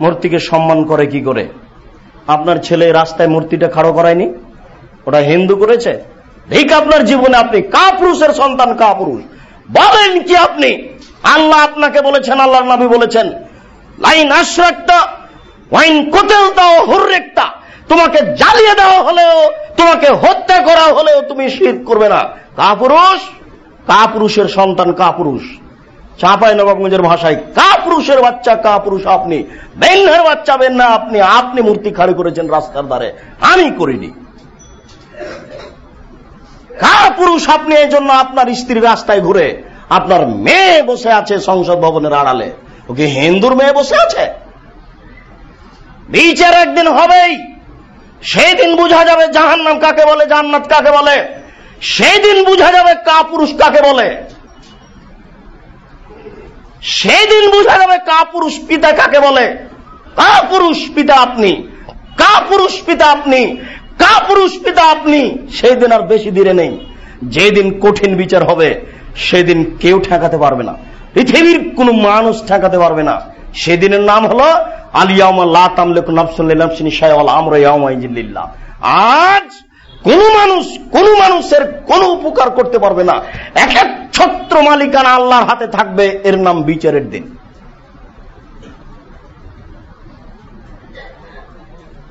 মূর্তিকে সম্মান করে কি করে? আপনার ছেলে রাস্তায় মূর্তিটা খাড়ো করায়নি? ওটা হিন্দু করেছে? ঠিক আপনার জীবনে আপনি কাপুরুষের সন্তান কাপুরুষ। বলেন কি আপনি? আল্লাহ আপনাকে বলেছেন, আল্লাহর নবী বলেছেন, লাইন আশ্রাকটা ওয়াইন কোতেল দাও হুর্রেকটা তোমাকে জ্বালিয়ে দেওয়া হলেও, তোমাকে হত্যা করা হলেও তুমি শীত করবে না। কাপুরুষ কাপুরুষের সন্তান কাপুরুষ। চাঁপাই নবাবগঞ্জের ভাষায়, কাপুরুষের বাচ্চা, কাপুরুষ আপনি। বেন্নের বাচ্চা বেন না আপনি। আপনি মূর্তি খাড়ি করেছেন রাস্তার দ্বারে আমি করিনি। কাপুরুষ আপনি, এই জন্য আপনার স্ত্রী রাস্তায় ঘুরে আপনার মেয়ে বসে আছে সংসদ ভবনের আড়ালে। ওকে হিন্দুর মেয়ে বসে আছে? বিচার একদিন হবেই। সেই দিন বুঝা যাবে জাহান্নাম কাকে বলে, জান্নাত কাকে বলে। সেই দিন বুঝা যাবে কাপুরুষ কাকে বলে। সেই দিন বুঝা যাবে কাপুরুষ পিতা কাকে বলে। কাপুরুষ পিতা আপনি কাপুরুষ পিতা আপনি কাপুরুষ পিতা আপনি। সেই দিন আর বেশি দিনে নেই। যেদিন কঠিন বিচার হবে, সেদিন কেউ ঠেকাতে পারবে না। পৃথিবীর কোন মানুষ ঠেকাতে পারবে না। সেদিনের নাম হলো আজ কোন মানুষ, কোন মানুষের কোন উপকার করতে পারবে না। এক এক ছত্র মালিকানা আল্লাহর হাতে থাকবে, এর নাম বিচারের দিন।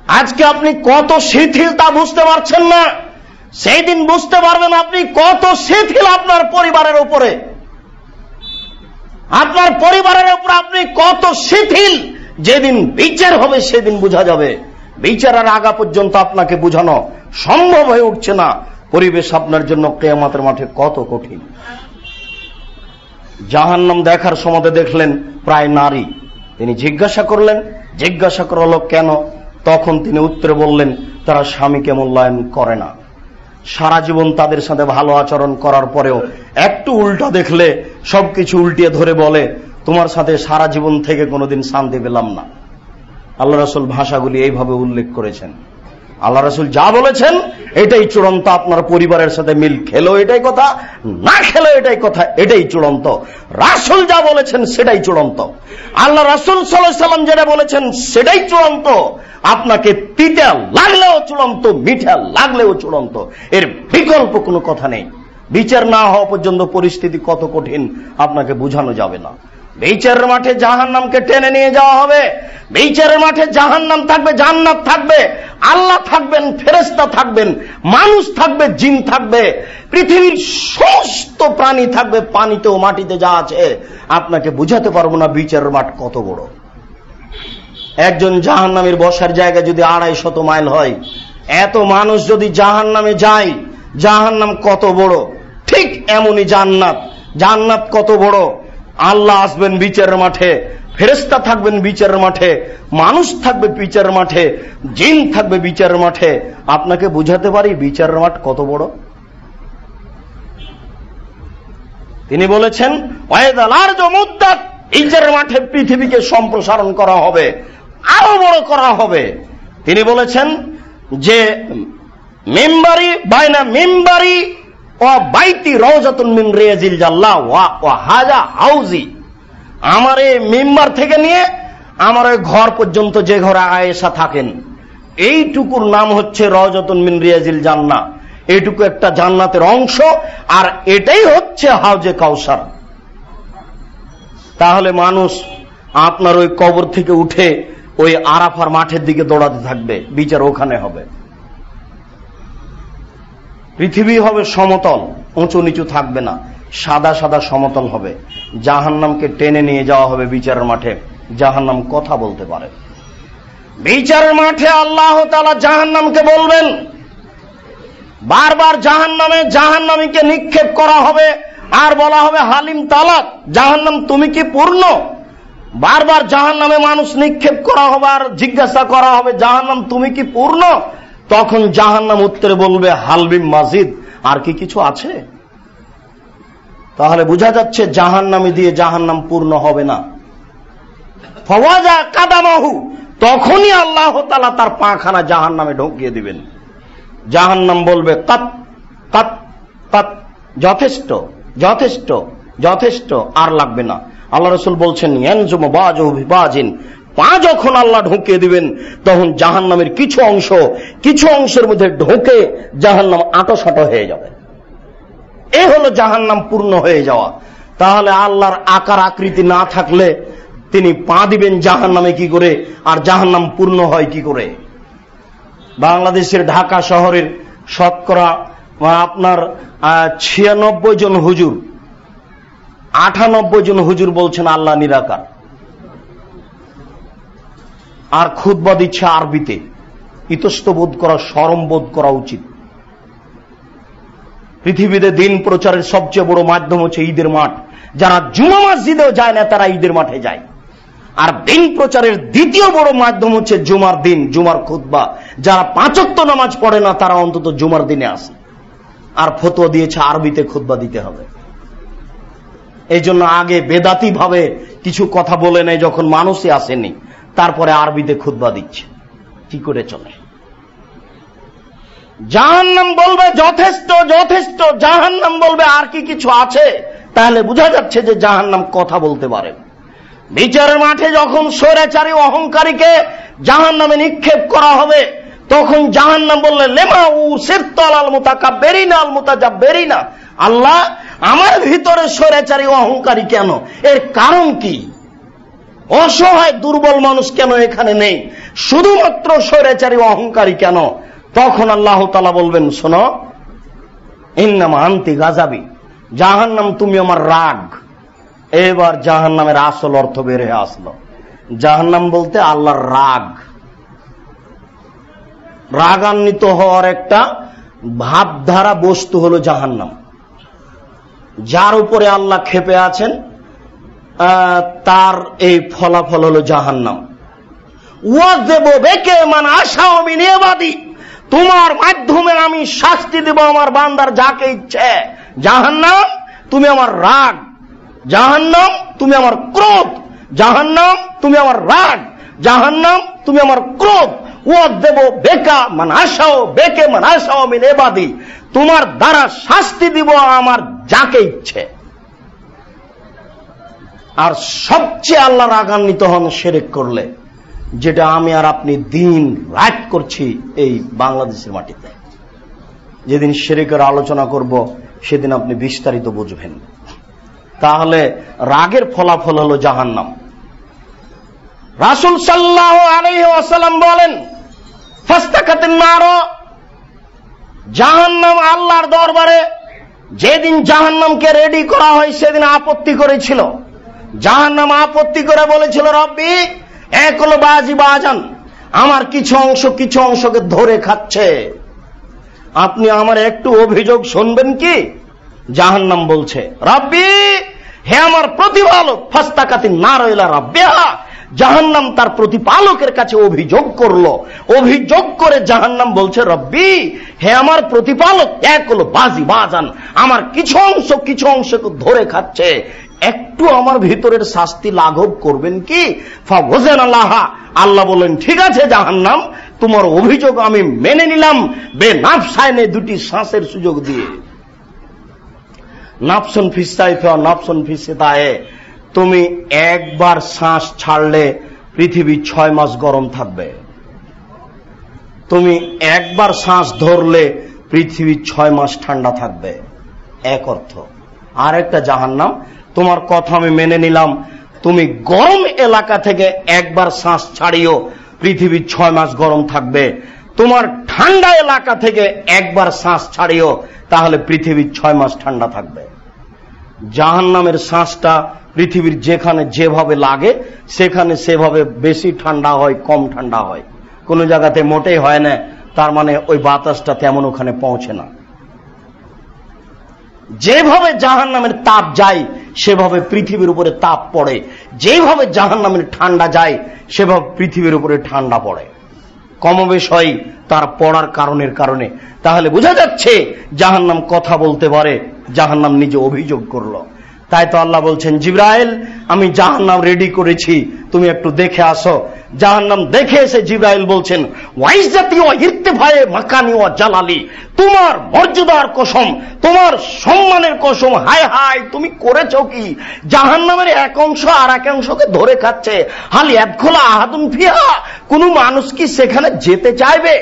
আজকে আপনি কত শিথিল তা বুঝতে পারছেন না। সেই দিন বুঝতে পারবেন আপনি কত শিথিল আপনার পরিবারের উপরে। আপনার পরিবারের উপর আপনি কত শিথিল। যেদিন বিচার হবে, সেদিন বোঝা যাবে। বিচারের আগা পর্যন্ত আপনাকে বুঝানো সম্ভব হয়ে উঠছে না। পরিবেশ আপনার জন্য কেয়ামাতের মাঠে কত কঠিন। জাহান্নাম দেখার সময় দেখলেন প্রায় নারী। তিনি জিজ্ঞাসা করলেন, জিজ্ঞাসা করল কেন? তখন তিনি উত্তরে বললেন, তারা স্বামীকে মূল্যায়ন করে না। সারা জীবন তাদের সাথে ভালো আচরণ করার পরেও একটু উল্টা দেখলে সবকিছু উল্টিয়ে ধরে বলে, তোমার সাথে সারা জীবন থেকে কোনোদিন শান্তি পেলাম না। আল্লাহ রসুল ভাষাগুলি এইভাবে উল্লেখ করেছেন। আল্লাহ রসুল যা বলেছেন, এটাই চূড়ান্ত, আপনার পরিবারের সাথে মিল খেলো এটাই কথা, না খেলো এটাই কথা, এটাই চূড়ান্ত। রাসুল যা বলেছেন, সেটাই চূড়ান্ত। আল্লাহ রাসুল সাল্লাম যেটা বলেছেন, সেটাই চূড়ান্ত। আপনাকে তিতা লাগলেও চূড়ান্ত, মিঠা লাগলেও চূড়ান্ত। এর বিকল্প কোনো কথা নেই। বিচার না হওয়া পর্যন্ত পরিস্থিতি কত কঠিন, আপনাকে বোঝানো যাবে না। বিচারের মাঠে জাহান নামকে টেনে নিয়ে যাওয়া হবে। বিচারের মাঠে জাহান নাম থাকবে, জান্নাত থাকবে। আল্লাহ থাকবেন ফেরেস্তা থাকবেন, মানুষ থাকবে, জিন থাকবে। পৃথিবীর সমস্ত প্রাণী থাকবে, পানিতেও মাটিতে যা আছে। আপনাকে বুঝাতে পারব না বিচারের মাঠ কত বড়। একজন জাহান নামের বসার জায়গা যদি আড়াই শত মাইল হয়, এত মানুষ যদি জাহান নামে যায় জাহান নাম কত বড়? ঠিক এমনই জান্নাত। জান্নাত কত বড়? আল্লাহ আসবেন বিচারের মাঠে ফেরেস্তা থাকবেন বিচারের মাঠে, মানুষ থাকবে বিচারের মাঠে, জিন থাকবে বিচারের মাঠে। আপনাকে বুঝাতে পারি বিচারের মাঠ কত বড়? তিনি বলেছেন বিচারের মাঠে পৃথিবীকে সম্প্রসারণ করা হবে, আরও বড় করা হবে। তিনি বলেছেন যে, মেম্বারি, বাইনা মেম্বারি বাইতি রওজাতুন মিন রিয়াজিল জাল্লাহ ওয়া হাজা হাউজি। আমার এই মেম্বার থেকে নিয়ে আমার ওই ঘর পর্যন্ত যে ঘরে থাকেন, এইটুকুর নাম হচ্ছে রওজাতুন মিন জান্না এইটুকু একটা জান্নাতের অংশ, আর এটাই হচ্ছে হাউজে কাউসার। তাহলে মানুষ আপনার ওই কবর থেকে উঠে ওই আরাফার মাঠের দিকে দৌড়াতে থাকবে, বিচার ওখানে হবে। পৃথিবী হবে সমতল, উঁচু নিচু থাকবে না। সাদা সাদা সমতল হবে। জাহান্নামকে টেনে নিয়ে যাওয়া হবে বিচারের মাঠে। জাহান্নাম কথা বলতে পারে। বিচারের মাঠে আল্লাহ তালা জাহান্নামকে বলবেন, বারবার জাহান্নামে জাহান্নামীকে নিক্ষেপ করা হবে আর বলা হবে, হালিম তালাক, জাহান্নাম তুমি কি পূর্ণ? বারবার জাহান নামে মানুষ নিক্ষেপ করা হবে আর জিজ্ঞাসা করা হবে, জাহান্নাম তুমি কি পূর্ণ? তখন জাহান্নাম উত্তরে বলবে হালবিম মাজিদ, আর কি কিছু আছে? তাহলে বোঝা যাচ্ছে জাহান্নামি দিয়ে জাহান্নাম পূর্ণ হবে না। কাদামাহু, তখনই আল্লাহ তালা তার পাখানা জাহান নামে ঢুকিয়ে দিবেন। জাহান্নাম বলবে, কাত কাত কাত, যথেষ্ট যথেষ্ট যথেষ্ট, আর লাগবে না। আল্লাহ রসুল বলছেন পা যখন আল্লাহ ঢুকিয়ে দিবেন, তখন জাহান নামের কিছু অংশ, কিছু অংশের মধ্যে ঢোকে জাহান নাম আটো সাটো হয়ে যাবে। এ হলো জাহান নাম পূর্ণ হয়ে যাওয়া। তাহলে আল্লাহর আকার আকৃতি না থাকলে তিনি পা দিবেন জাহান নামে কি করে, আর জাহান নাম পূর্ণ হয় কি করে? বাংলাদেশের ঢাকা শহরের শতকরা আপনার ছিয়ানব্বই জন হুজুর, আটানব্বই জন হুজুর বলছেন আল্লাহ নিরাকার। আর খুদ্া দিচ্ছে আরবিতে। ইতস্ত বোধ করা সরম বোধ করা উচিত। পৃথিবীতে দিন প্রচারের সবচেয়ে বড় মাধ্যম হচ্ছে ঈদের মাঠ। যারা জুমা মসজিদেও যায় না, তারা ঈদের মাঠে যায়। আর দিন প্রচারের দ্বিতীয় বড় মাধ্যম হচ্ছে জুমার দিন, জুমার খুদ্া যারা পাঁচত্ব নামাজ পড়ে না, তারা অন্তত জুমার দিনে আসে। আর ফতোয়া দিয়েছে আরবিতে খুদ্া দিতে হবে। এই আগে বেদাতি ভাবে কিছু কথা বলে নেয় যখন মানুষই আসেনি। তারপরে আরবিতে খুদ্া দিচ্ছে। কি করে চলে? জাহান্নাম বলবে যথেষ্ট যথেষ্ট। জাহান্নাম বলবে আর কি কিছু আছে? তাহলে বোঝা যাচ্ছে যে জাহান্নাম কথা বলতে পারে। বিচারের মাঠে যখন স্বৈরাচারী অহংকারীকে জাহান নামে নিক্ষেপ করা হবে, তখন জাহান নাম বললে, লেমা উ সেরতল আল মোতাকা বেরি না আল মোতাজা বেরি না আল্লাহ, আমার ভিতরে স্বৈরাচারী অহংকারী কেন? এর কারণ কি? অসহায় দুর্বল মানুষ কেন এখানে নেই? শুধুমাত্র স্বৈরাচারী অহংকারী কেন? তখন আল্লাহ তালা বলবেন, শোনো, ইন্নাম আন্তি গাজাবি জাহান নাম তুমি আমার রাগ। এবার জাহান নামের আসল অর্থ হয়ে আসলো। জাহান নাম বলতে আল্লাহর রাগ। রাগান্বিত হওয়ার একটা ভাবধারা বস্তু হলো জাহান্নাম। যার উপরে আল্লাহ খেপে আছেন তার এই ফলাফল হলো জাহান্নাম। ওয়াজেব বেকে মান আশা আমি নিয়েবাদী তোমার মাধ্যমে আমি শাস্তি দেব আমার বান্দার যাকে ইচ্ছে। তুমি আমার রাগ। তুমি আমার ক্রোধ। জাহান্নাম, তুমি আমার রাগ। জাহান্নাম, তুমি আমার ক্রোধ। ও দেব বেকা আশাও বেকে আশাও তোমার দ্বারা শাস্তি দিব আমার যাকে ইচ্ছে। আর সবচেয়ে আল্লাহ রাগান্বিত হন সেরেক করলে, যেটা আমি আর আপনি দিন রাত করছি এই বাংলাদেশের মাটিতে। যেদিন সেরেকের আলোচনা করব, সেদিন আপনি বিস্তারিত বুঝবেন। তাহলে রাগের ফলাফল হলো জাহান্নাম। রাসুল সাল্লাহ আলহাম বলেন জাহান্নাম আল্লাহর দরবারে যেদিন জাহান্নামকে রেডি করা হয়, সেদিন আপত্তি করেছিল। জাহান্নাম আপত্তি করে বলেছিল, রব্বি, এক হলো বাজি বাজান, আমার কিছু অংশ কিছু অংশকে ধরে খাচ্ছে। আপনি আমার একটু অভিযোগ শুনবেন কি? জাহান্নাম বলছে, রাব্বি, হে আমার প্রতিপালক, ফাস্তাকাতি না রইলা রাব্বিয়া জাহান্নাম তার প্রতিপালকের কাছে অভিযোগ করল। অভিযোগ করে জাহান্নাম বলছে, রব্বি, হে আমার প্রতিপালক, এক হলো বাজি বাজান, আমার কিছু অংশ কিছু অংশকে ধরে খাচ্ছে। একটু আমার ভিতরের শাস্তি লাঘব করবেন কি? আল্লাহ। বলেন ঠিক আছে, জাহান্নাম, তোমার অভিযোগ আমি মেনে নিলাম। বে নাফসায়নে দুটি শ্বাসের সুযোগ দিয়ে। নাপসন ফিসাই নাপসন ফিসেতায় তুমি একবার শ্বাস ছাড়লে পৃথিবী ছয় মাস গরম থাকবে। তুমি একবার শ্বাস ধরলে পৃথিবী ছয় মাস ঠান্ডা থাকবে। এক অর্থ। আর একটা জাহান্নাম তোমার কথা আমি মেনে নিলাম। তুমি গরম এলাকা থেকে একবার শ্বাস ছাড়িও। পৃথিবী ছয় মাস গরম থাকবে। তোমার ঠান্ডা এলাকা থেকে একবার শ্বাস ছাড়িও, তাহলে পৃথিবীর ছয় মাস ঠান্ডা থাকবে। জাহান নামের শ্বাসটা পৃথিবীর যেখানে যেভাবে লাগে, সেখানে সেভাবে বেশি ঠান্ডা হয়, কম ঠান্ডা হয়। কোন জায়গাতে মোটেই হয় না, তার মানে ওই বাতাসটা তেমন ওখানে পৌঁছে না। যেভাবে জাহান নামের তাপ যায়, সেভাবে পৃথিবীর উপরে তাপ পড়ে। যেভাবে জাহান নামের ঠান্ডা যায়, সেভাবে পৃথিবীর উপরে ঠান্ডা পড়ে। কমবেশ হয় তার পড়ার কারণের কারণে। তাহলে বোঝা যাচ্ছে, জাহান্নাম কথা বলতে পারে, জাহান্নাম নিজে অভিযোগ করল। তাই তো আল্লাহ বলছেন, জিব্রাইল, আমি জাহান্নাম রেডি করেছি, তুমি একটু দেখে আসো। জাহান্নাম দেখে এসে জিব্রাইল বলছেন ওয়াইস জাতীয় হিরতে ভয়ে মাকানি ও জালালি, তোমার মর্যাদার কসম, তোমার সম্মানের কসম হায় হায় তুমি করেছ কি? জাহান্নামের এক অংশ আর এক অংশকে ধরে খাচ্ছে। হালি এক খোলা আহাদুন ফিয়া কোন মানুষ কি সেখানে যেতে চাইবে?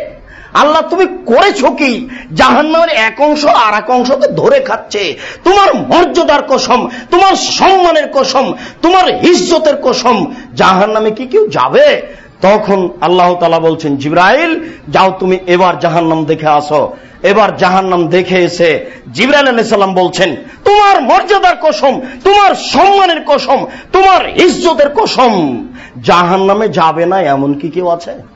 আল্লাহ, তুমি করেছ কি? জাহান্নামের এক অংশ আর এক অংশকে ধরে খাচ্ছে। তোমার মর্যাদার কসম, তোমার সম্মানের কসম, তোমার ইজ্জতের কসম, জাহান্নামে কি কেউ যাবে? তখন আল্লাহ তালা বলছেন, জিব্রাইল, যাও তুমি এবার জাহান্নাম দেখে আসো। এবার জাহান্নাম দেখে এসে জিব্রাইল আলাইসাল্লাম বলছেন, তোমার মর্যাদার কসম, তোমার সম্মানের কসম, তোমার ইজ্জতের কসম, জাহান্নামে যাবে না এমন কি কেউ আছে?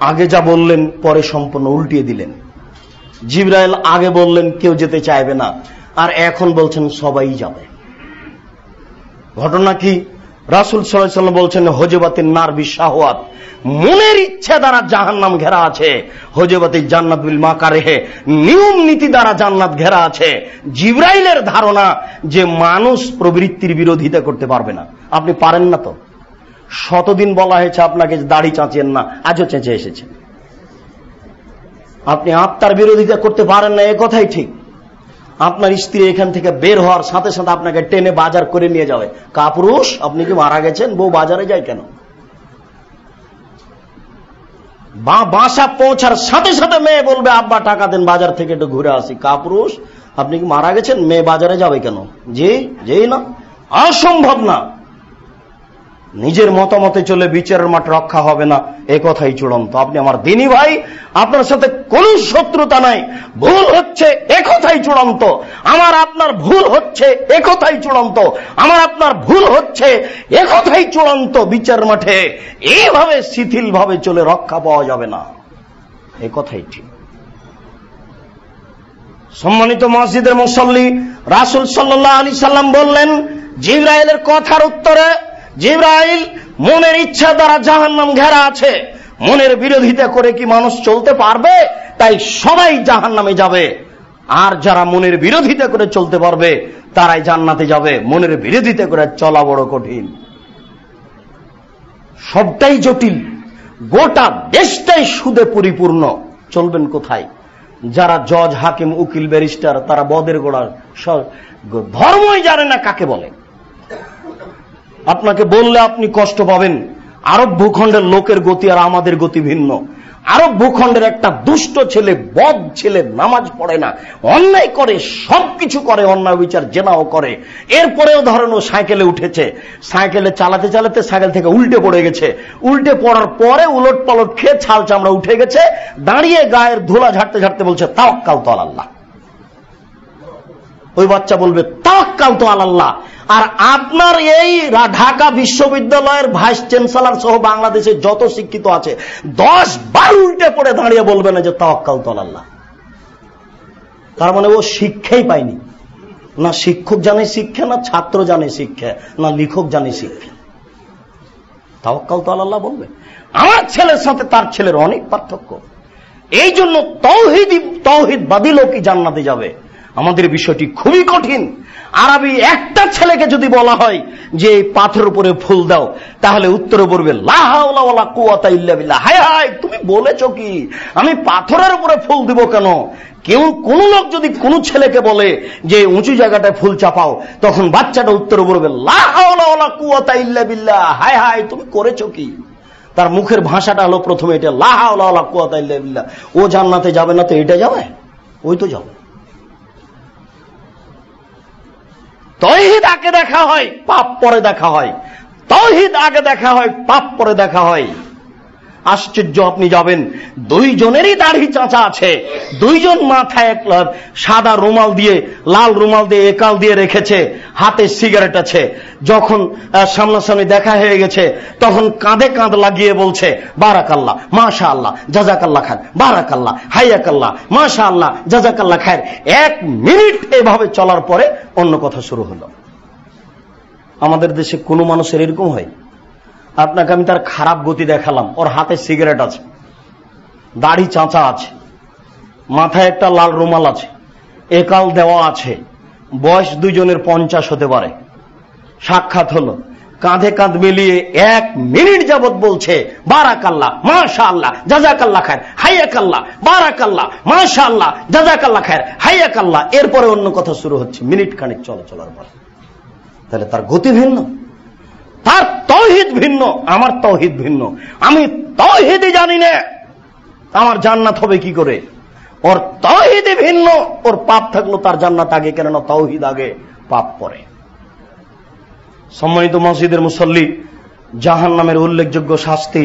আগে যা বললেন, পরে সম্পূর্ণ উল্টিয়ে দিলেন। জিব্রাইল আগে বললেন, কেউ যেতে চাইবে না। আর এখন বলছেন, সবাই যাবে। ঘটনা কি? রাসুল সাল্লাম বলছেন হজেবাতের নার বিশ্বাহাত মনের ইচ্ছা দ্বারা জাহান নাম ঘেরা আছে। হজেবাতির জান্নাত বিল মাকা রেহে নিয়ম নীতি দ্বারা জান্নাত ঘেরা আছে। জিব্রাইলের ধারণা যে মানুষ প্রবৃত্তির বিরোধিতা করতে পারবে না। আপনি পারেন না তো? শতদিন বলা হয়েছে আপনাকে দাড়ি চাঁচেন না, আজও চেঁচে এসেছে। আপনি আত্মার বিরোধিতা করতে পারেন না, এ কথাই ঠিক। আপনার স্ত্রী এখান থেকে বের হওয়ার সাথে সাথে আপনাকে টেনে বাজার করে নিয়ে যাবে। কাপুরুষ, আপনি কি মারা গেছেন? বউ বাজারে যায় কেন? বা বাসা পৌঁছার সাথে সাথে মেয়ে বলবে, আব্বা, টাকা দেন, বাজার থেকে একটু ঘুরে আসি। কাপুরুষ, আপনি কি মারা গেছেন? মেয়ে বাজারে যাবে কেন? জি, যেই না। অসম্ভব না। নিজের মতামতে চলে বিচারের মাঠ রক্ষা হবে না, এ কথাই চূড়ান্ত। আপনি আমার দিনী ভাই, আপনার সাথে কোন শত্রুতা নাই, ভুল হচ্ছে, এ কথাই চূড়ান্ত। আমার আপনার ভুল হচ্ছে, এ কথাই চূড়ান্ত। আমার আপনার ভুল হচ্ছে, এ কথাই চূড়ান্ত বিচার মাঠে। এইভাবে শিথিল ভাবে চলে রক্ষা পাওয়া যাবে না। এ কথাই ঠিক। সম্মানিত মসজিদের মুসল্লি রাসুল সাল্লাহ আলী সাল্লাম বললেন, জিব্রাইলের কথার উত্তরে জিব্রাইল মনের ইচ্ছা দ্বারা জাহান্নাম ঘেরা আছে। মনের বিরোধিতা করে কি মানুষ চলতে পারবে? তাই সবাই জাহান নামে যাবে। আর যারা মনের বিরোধিতা করে চলতে পারবে, তারাই জান্নাতে যাবে। মনের বিরোধিতা করে চলা বড় কঠিন। সবটাই জটিল। গোটা দেশটাই সুদে পরিপূর্ণ। চলবেন কোথায়? যারা জজ, হাকিম, উকিল, ব্যারিস্টার, তারা বদের গোড়া ধর্মই জানে না কাকে বলে। আপনাকে বললে আপনি কষ্ট পাবেন। আরব ভূখণ্ডের লোকের গতি আর আমাদের গতি ভিন্ন। আরব ভূখণ্ডের একটা দুষ্ট ছেলে, বদ ছেলে নামাজ পড়ে না। অন্যায় করে, সবকিছু করে, অন্যায় বিচার জেনাও করে। এরপরেও ধরেন ও সাইকেলে উঠেছে। সাইকেলে চালাতে চালাতে সাইকেল থেকে উল্টে পড়ে গেছে। উল্টে পড়ার পরে উলট পালট খেয়ে ছাল চামড়া উঠে গেছে। দাঁড়িয়ে গায়ের ধুলা ঝাড়তে ঝাড়তে বলছে, তাওয়াক্কাল তো আল্লাহ ওই বাচ্চা বলবে, তাওয়াক্কাল তো আল্লাহ। আর আপনার এই ঢাকা বিশ্ববিদ্যালয়ের ভাইস চ্যান্সেলর সহ বাংলাদেশে যত শিক্ষিত আছে, দশ বার উল্টে পড়ে দাঁড়িয়ে বলবে না যে তাওয়াক্কাল তো আল্লাহ। তার মানে ও শিক্ষাই পায়নি। না শিক্ষক জানে শিক্ষা, না ছাত্র জানে শিক্ষা, না লিখক জানে শিক্ষা। তাওয়াক্কাল তো আল্লাহ বলবে। আমার ছেলের সাথে তার ছেলের অনেক পার্থক্য। এই জন্য তৌহিদ তৌহিদ বাদী লোকই জান্নাতে যাবে। আমাদের বিষয়টি খুবই কঠিন। আরবি একটা ছেলেকে যদি বলা হয় যে পাথরের উপরে ফুল দাও, তাহলে উত্তরে পড়বে হায় হায়, তুমি বলেছ কি? আমি পাথরের উপরে ফুল দিব কেন? কেউ কোন লোক যদি কোন ছেলেকে বলে যে উঁচু জায়গাটায় ফুল চাপাও, তখন বাচ্চাটা উত্তরে বলবে পড়বে কুয়াতা ইল্লা বিল্লাহ। হায় হায়, তুমি করেছ কি? তার মুখের ভাষাটা হলো প্রথমে এটা লাহা কুয়াতা ও জান্নাতে যাবে না তো এটা যাবে? ওই তো যাবে। তহিদ আগে দেখা হয়, পাপ পরে দেখা হয়। তহিদ আগে দেখা হয়, পাপ পরে দেখা হয়। আশ্চর্য আপনি যাবেন। দুইজনেরই দাড়ি চাঁচা আছে। দুইজন মাথায় এক সাদা রুমাল দিয়ে, লাল রুমাল দিয়ে একাল দিয়ে রেখেছে। হাতে সিগারেট আছে। যখন সামনাসামনি দেখা হয়ে গেছে, তখন কাঁধে কাঁধ লাগিয়ে বলছে, বারাকাল্লাহ মাশা আল্লাহ জাজাকাল্লা খান বারাকাল্লাহ, হাইয়াকাল্লাহ মাশা আল্লাহ জাজাকাল্লা খায় এক মিনিট এভাবে চলার পরে অন্য কথা শুরু হলো। আমাদের দেশে কোনো মানুষের এরকম হয়? আপনাকে আমি তার খারাপ গতি দেখালাম। ওর হাতে সিগারেট আছে। দাড়ি চাঁচা আছে। মাথায় একটা লাল রুমাল আছে। একাল দেওয়া আছে। বয়স দুইজনের পঞ্চাশ হতে পারে। সাক্ষাৎ হলো। কাঁধে কাঁধ মিলিয়ে এক মিনিট যাবৎ বলছে বারাকাল্লা মাশা আল্লাহ জাজাকাল্লা খায় হাইয়াকাল্লা বারাকাল্লা মাশা আল্লাহ জাজাকাল্লা খায় হাইয়াকাল্লা এরপরে অন্য কথা শুরু হচ্ছে। মিনিট খানিক চলাচলার পর। তাহলে তার গতি ভিন্ন। তার তৌহিদ ভিন্ন, আমার তৌহিদ ভিন্ন। আমি তৌহিদই জানি না, আমার জান্নাত হবে কি করে? ওর তৌহিদই ভিন্ন, ওর পাপ থাকল তার জান্নাত আগে, কেননা তৌহিদ আগে পাপ পরে। সম্মানিত মসজিদের মুসল্লি জাহান নামের উল্লেখযোগ্য শাস্তি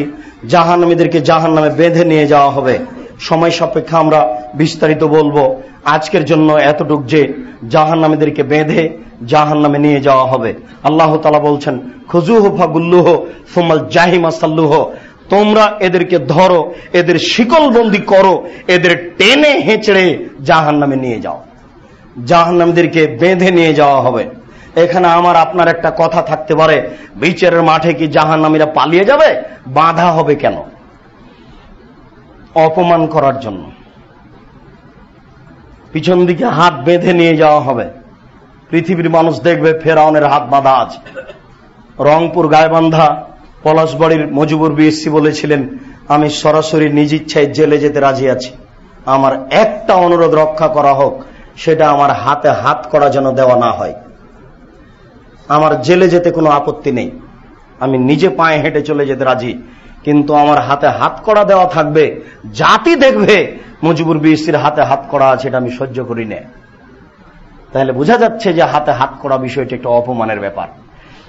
জাহান নামীদেরকে জাহান নামে বেঁধে নিয়ে যাওয়া হবে। সময় সাপেক্ষে আমরা বিস্তারিত বলব আজকের জন্য এতটুক যে জাহান নামীদেরকে বেঁধে জাহান নামে নিয়ে যাওয়া হবে। আল্লাহ তালা বলছেন খুজুহ ফাগুল্লুহ ফুমাল জাহিমা সাল্লুহ। তোমরা এদেরকে ধরো, এদের শিকল বন্দি করো, এদের টেনে হেঁচড়ে জাহান নামে নিয়ে যাও। জাহান নামীদেরকে বেঁধে নিয়ে যাওয়া হবে। এখানে আমার আপনার একটা কথা থাকতে পারে, বিচারের মাঠে কি জাহান নামীরা পালিয়ে যাবে? বাধা হবে কেন? অপমান করার জন্য। পিছন দিকে হাত বেঁধে নিয়ে যাওয়া হবে। পৃথিবীর মানুষ দেখবে ফেরাউনের হাত বাঁধা আছে। রংপুর গায়বান্ধা পলাশবাড়ির মজুবুর বিএসসি বলেছিলেন, আমি সরাসরি নিজ ইচ্ছায় জেলে যেতে রাজি আছি। আমার একটা অনুরোধ রক্ষা করা হোক, সেটা আমার হাতে হাত করা যেন দেওয়া না হয়। আমার জেলে যেতে কোনো আপত্তি নেই। আমি নিজে পায়ে হেঁটে চলে যেতে রাজি। কিন্তু আমার হাতে হাত করা দেওয়া থাকবে, জাতি দেখবে, মুজিবুর বিএসসির হাতে হাত করা আছে, এটা আমি সহ্য করি না। তাহলে বোঝা যাচ্ছে যে হাতে হাত করা বিষয়টি একটা অপমানের ব্যাপার।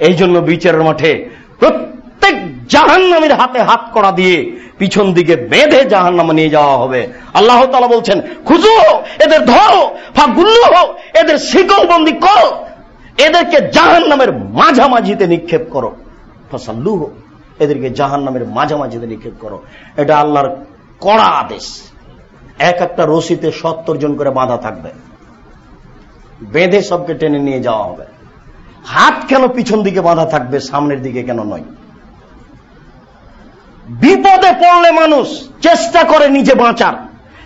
এই জন্য বিচারের মাঠে প্রত্যেক জাহান্নামের হাতে হাত করা দিয়ে পিছন দিকে বেঁধে জাহান নামে নিয়ে যাওয়া হবে। আল্লাহ তালা বলছেন, খুঁজো, এদের ধরো, ফাগুল্ল এদের শিকল বন্দি করো, এদেরকে জাহান নামের মাঝামাঝিতে নিক্ষেপ করো। ফসাল্লু হোক এদেরকে জাহান নামের মাঝামাঝিতে নিক্ষেপ করো। এটা আল্লাহর কড়া আদেশ। এক একটা রশিতে সত্তর জন করে বাঁধা থাকবে। বেঁধে সবকে টেনে নিয়ে যাওয়া হবে। হাত কেন পিছন দিকে বাঁধা থাকবে, সামনের দিকে কেন নয়? বিপদে পড়লে মানুষ চেষ্টা করে নিজে বাঁচার।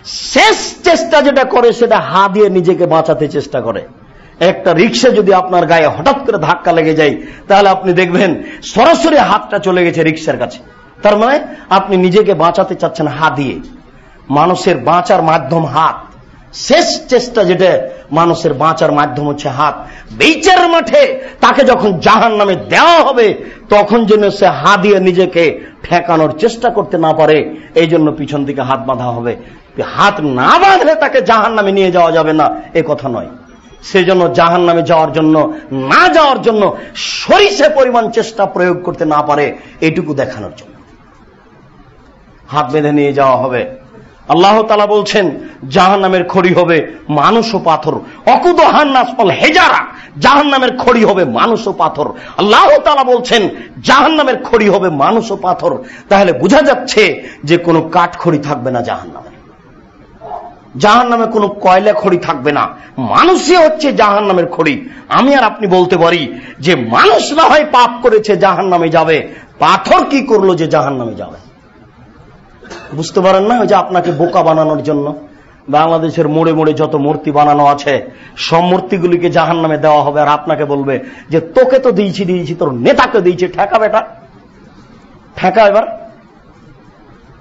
শেষ চেষ্টা যেটা করে, সেটা হা দিয়ে নিজেকে বাঁচাতে চেষ্টা করে। একটা রিক্সা যদি আপনার গায়ে হঠাৎ করে ধাক্কা লেগে যায়, তাহলে আপনি দেখবেন সরাসরি হাতটা চলে গেছে রিক্সার কাছে। তার মানে আপনি নিজেকে বাঁচাতে চাচ্ছেন হা দিয়ে। মানুষের বাঁচার মাধ্যম হাত। শেষ চেষ্টা যেটা, মানুষের বাঁচার মাধ্যম হচ্ছে হাত। বেচার মাঠে তাকে যখন জাহান নামে দেওয়া হবে, তখন যেন সে হা দিয়ে নিজেকে ঠেকানোর চেষ্টা করতে না পারে এই জন্য পিছন দিকে হাত বাঁধা হবে। হাত না বাঁধলে তাকে জাহান নামে নিয়ে যাওয়া যাবে না, এ কথা নয়। সেজন্য জাহান নামে যাওয়ার জন্য, না যাওয়ার জন্য সরিষে পরিমাণ চেষ্টা প্রয়োগ করতে না পারে, এটুকু দেখানোর জন্য। হাত বেঁধে নিয়ে যাওয়া হবে। আল্লাহ তালা বলছেন জাহান নামের খড়ি হবে মানুষ ও পাথর। অকুদ হান্নাসফল হেজারা জাহান নামের খড়ি হবে মানুষ ও পাথর। আল্লাহ তালা বলছেন জাহান নামের খড়ি হবে মানুষ ও পাথর। তাহলে বোঝা যাচ্ছে যে কোনো কাঠ খড়ি থাকবে না জাহান নামে জাহান নামে কোনো কয়লা খড়ি থাকবে না। মানুষই হচ্ছে জাহান নামের খড়ি। আমি আর আপনি বলতে পারি যে মানুষ না হয় পাপ করেছে জাহান নামে যাবে। পাথর কি করল যে জাহান নামে যাবে? বুঝতে পারেন না যে আপনাকে বোকা বানানোর জন্য? বাংলাদেশের মোড়ে মোড়ে যত মূর্তি বানানো আছে, সব মূর্তিগুলিকে জাহান নামে দেওয়া হবে। আর আপনাকে বলবে যে, তোকে তো দিয়েছি দিয়েছি, তোর নেতাকে দিয়েছি। ঠেকা বেটা। ঠেকা এবার।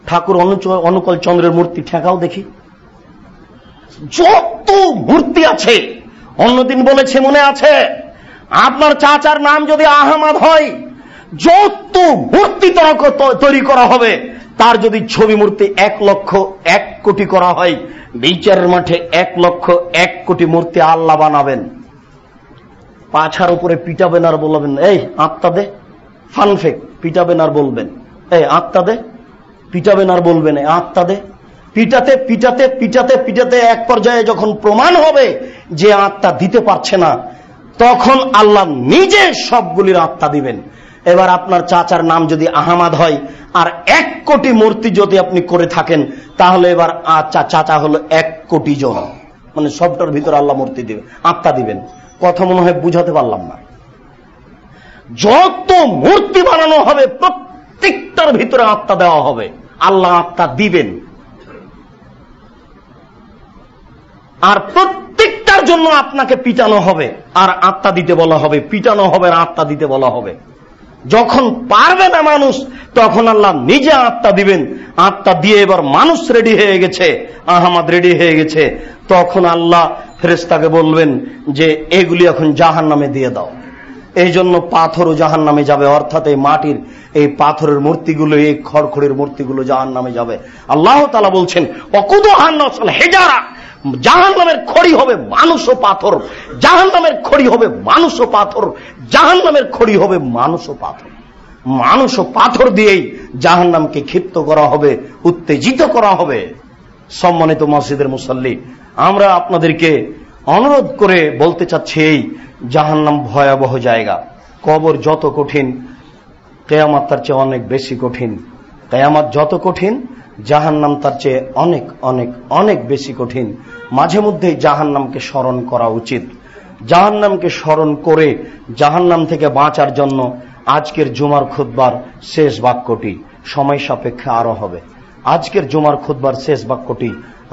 ঠাকুর অনুকূল চন্দ্রের মূর্তি ঠেকাও দেখি। যত মূর্তি আছে, অন্যদিন বলেছে মনে আছে, আপনার চাচার নাম যদি আহমদ হয়, যত মূর্তি তৈরি করা হবে, তার যদি ছবি মূর্তি এক লক্ষ এক কোটি করা হয়, বিচারের মাঠে এক লক্ষ এক কোটি মূর্তি আল্লাহ বানাবেন। পাছার উপরে পিটাবেন আর বলবেন, এই, আত্মা দে। ফানফেক পিটাবেন আর বলবেন, এই, আত্মা দে। পিটাবেন আর বলবেন আত্মা দে। পিটাতে পিটাতে পিটাতে পিটাতে এক পর্যায়ে যখন প্রমাণ হবে যে আত্মা দিতে পারছে না, তখন আল্লাহ নিজে সবগুলির আত্মা দিবেন। এবার আপনার চাচার নাম যদি আহমাদ হয়, আর এক কোটি মূর্তি যদি আপনি করে থাকেন, তাহলে এবার আচ্ছা চাচা হলো এক কোটি জন। মানে সবটার ভিতরে আল্লাহ মূর্তি দিবেন আত্মা দিবেন। কথা মনে হয় বুঝাতে পারলাম না। যত মূর্তি বানানো হবে, প্রত্যেকটার ভিতরে আত্মা দেওয়া হবে। আল্লাহ আত্মা দিবেন। আর প্রত্যেকটার জন্য আপনাকে পিটানো হবে। আর আত্মা দিতে বলা হবে, পিটানো হবে আর আত্মা দিতে বলা হবে। যখন পারবে না মানুষ, তখন আল্লাহ নিজে আত্মা দিবেন। আত্মা দিয়ে এবার মানুষ রেডি হয়ে গেছে, আহমদ রেডি হয়ে গেছে। তখন আল্লাহ ফেরেস্তাকে বলবেন যে, এগুলি এখন জাহান নামে দিয়ে দাও। এই জন্য পাথরও জাহান নামে যাবে, অর্থাৎ এই মাটির, এই পাথরের মূর্তিগুলো, এই খড়খড়ের মূর্তিগুলো জাহান নামে যাবে। আল্লাহ তালা বলছেন অকুদ হেজারা জাহান নামের খড়ি হবে মানুষ ও পাথর। জাহান নামের খড়ি হবে মানুষ ও পাথর। জাহান নামের খড়ি হবে মানুষ ও পাথর। মানুষ ও পাথর দিয়েই জাহান নামকে ক্ষিপ্ত করা হবে, উত্তেজিত করা হবে। সম্মানিত মসজিদের মুসল্লি, আমরা আপনাদেরকে অনুরোধ করে বলতে চাচ্ছি এই জাহান নাম ভয়াবহ জায়গা। কবর যত কঠিন, কেয়ামাত তার চেয়ে অনেক বেশি কঠিন। কেয়ামাত যত কঠিন জাহান নাম তার চেয়ে অনেক অনেক অনেক বেশি কঠিন। মাঝে মধ্যেই জাহান নামকে স্মরণ করা উচিত। জাহান নামকে স্মরণ করে জাহান নাম থেকে বাঁচার জন্য আজকের জুমার খুদ্বার শেষ বাক্যটি সময় সাপেক্ষে আরও হবে। আজকের জুমার খুদ্বার শেষ বাক্যটি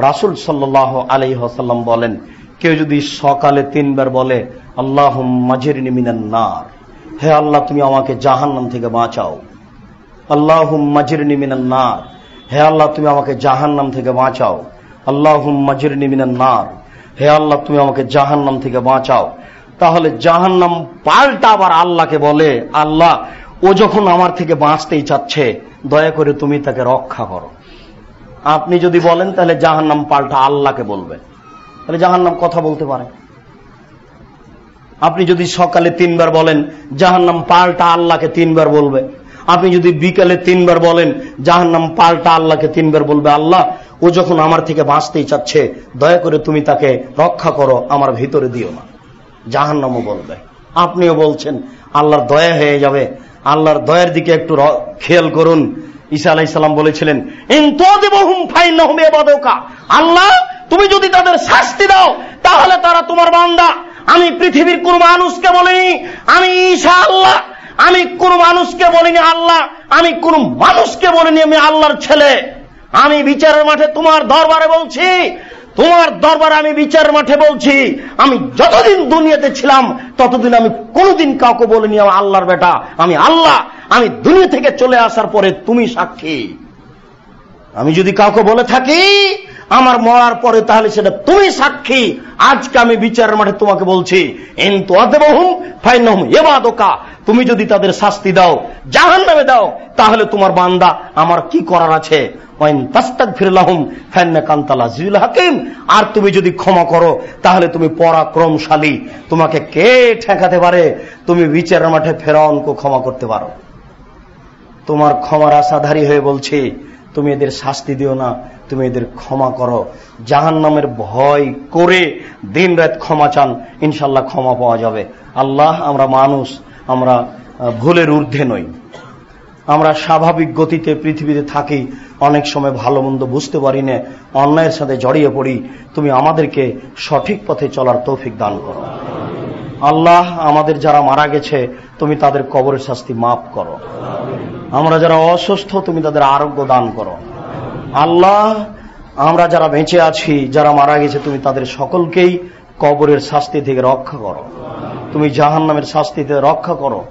রাসুল সাল্লাহ আলি হাসাল্লাম বলেন, কেউ যদি সকালে তিনবার বলে আল্লাহ মাঝের নিমিনান নার হে আল্লাহ, তুমি আমাকে জাহান নাম থেকে বাঁচাও। আল্লাহ মাঝের নিমিনান নার। হে আল্লাহ, তুমি আমাকে জাহান নাম থেকে বাঁচাও। আল্লাহ মাজির নিমিনান নার। হে আল্লাহ, তুমি আমাকে জাহান নাম থেকে বাঁচাও। তাহলে জাহান নাম পাল্টা আবার আল্লাহকে বলে, আল্লাহ, ও যখন আমার থেকে বাঁচতেই চাচ্ছে, দয়া করে তুমি তাকে রক্ষা করো। আপনি যদি বলেন, তাহলে জাহান নাম পাল্টা আল্লাহকে বলবে তাহলে জাহান নাম কথা বলতে পারে। আপনি যদি সকালে তিনবার বলেন জাহান নাম পাল্টা আল্লাহকে তিনবার বলবে। আপনি যদি বিকালে তিনবার বলেন জাহান নাম পাল্টা আল্লাহকে তিনবার বলবে, আল্লাহ, ও যখন আমার থেকে বাঁচতেই চাচ্ছে, দয়া করে তুমি তাকে রক্ষা করো, আমার ভিতরে দিও না। জাহান নামও বলবে। আপনিও বলছেন, আল্লাহর দয়া হয়ে যাবে। আল্লাহর দয়ার দিকে একটু খেয়াল করুন। ঈসা আলাইসাল্লাম বলেছিলেন আল্লাহ, তুমি যদি তাদের শাস্তি দাও, তাহলে তারা তোমার বান্দা। আমি পৃথিবীর কোন মানুষকে বলিনি, আমি ঈশা আল্লাহ। আমি কোন মানুষকে বলিনি আল্লাহ, আমি কোন মানুষকে বলিনি আমি আল্লাহর ছেলে। আমি বিচারের মাঠে তোমার দরবারে বলছি, তোমার দরবারে আমি বিচার মাঠে বলছি, আমি যতদিন দুনিয়াতে ছিলাম, ততদিন আমি কোনোদিন কাউকে বলিনি আমি আল্লাহর বেটা। আমি আল্লাহ, আমি দুনিয়া থেকে চলে আসার পরে তুমি সাক্ষী। আমি যদি কাউকে বলে থাকি আমার মরার পরে তাহলে সেটা তুমি সাক্ষী। আজকে আমি বিচারের মাঠে তোমাকে বলছি তুমি যদি তাদের শাস্তি দাও জাহান নামে দাও, তাহলে তোমার বান্দা আমার কি করার আছে? আর তুমি যদি ক্ষমা করো, তাহলে তুমি পরাক্রমশালী। তোমাকে কে ঠেকাতে পারে? তুমি বিচারের মাঠে ফেরাউনকে ক্ষমা করতে পারো। তোমার ক্ষমার আশাধারী হয়ে বলছি তুমি এদের শাস্তি দিও না, তুমি এদের ক্ষমা করো। জাহান নামের ভয় করে দিন রাত ক্ষমা চান ইনশাল্লাহ ক্ষমা পাওয়া যাবে। আল্লাহ আমরা মানুষ, আমরা ভুলের ঊর্ধ্বে নই। আমরা স্বাভাবিক গতিতে পৃথিবীতে থাকি, অনেক সময় ভালো মন্দ বুঝতে পারি না, অন্যায়ের সাথে জড়িয়ে পড়ি। তুমি আমাদেরকে সঠিক পথে চলার তৌফিক দান করো। আল্লাহ আমাদের যারা মারা গেছে, তুমি তাদের কবরের শাস্তি মাফ করো। আমরা যারা অসুস্থ, তুমি তাদের আরোগ্য দান করো। আল্লাহ, আমরা যারা বেঁচে আছি, যারা মারা গেছে, তুমি তাদের সকলকেই কবরের শাস্তি থেকে রক্ষা করো। তুমি জাহান নামের শাস্তি থেকে রক্ষা করো।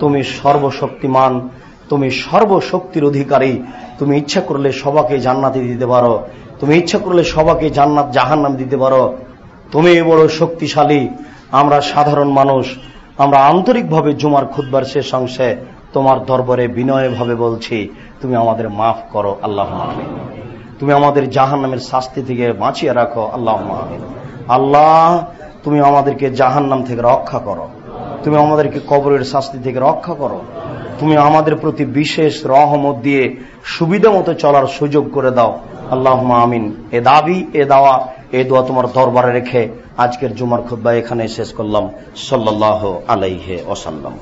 তুমি সর্বশক্তিমান, তুমি সর্বশক্তির অধিকারী। তুমি ইচ্ছা করলে সবাকে জান্নাতি দিতে পারো। তুমি ইচ্ছা করলে সবাকে জান্নাত জাহান নাম দিতে পারো। তুমি বড় শক্তিশালী আমরা সাধারণ মানুষ, আমরা আন্তরিকভাবে জুমার খুদবার শেষ অংশে তোমার দরবারে বিনয় ভাবে বলছি, তুমি আমাদের মাফ করো, আল্লাহ তুমি আমাদের জাহান নামের শাস্তি থেকে বাঁচিয়ে রাখো, আল্লাহ আল্লাহ, তুমি আমাদেরকে জাহান নাম থেকে রক্ষা করো। তুমি আমাদেরকে কবরের শাস্তি থেকে রক্ষা করো। তুমি আমাদের প্রতি বিশেষ রহমত দিয়ে সুবিধা মতো চলার সুযোগ করে দাও। আল্লাহ আমিন। এ দাবি, এ দাওয়া, এ দোয়া তোমার দরবারে রেখে আজকের জুমার খুদ্া এখানে শেষ করলাম। সাল্লাহ আলাইহে ওসাল্লাম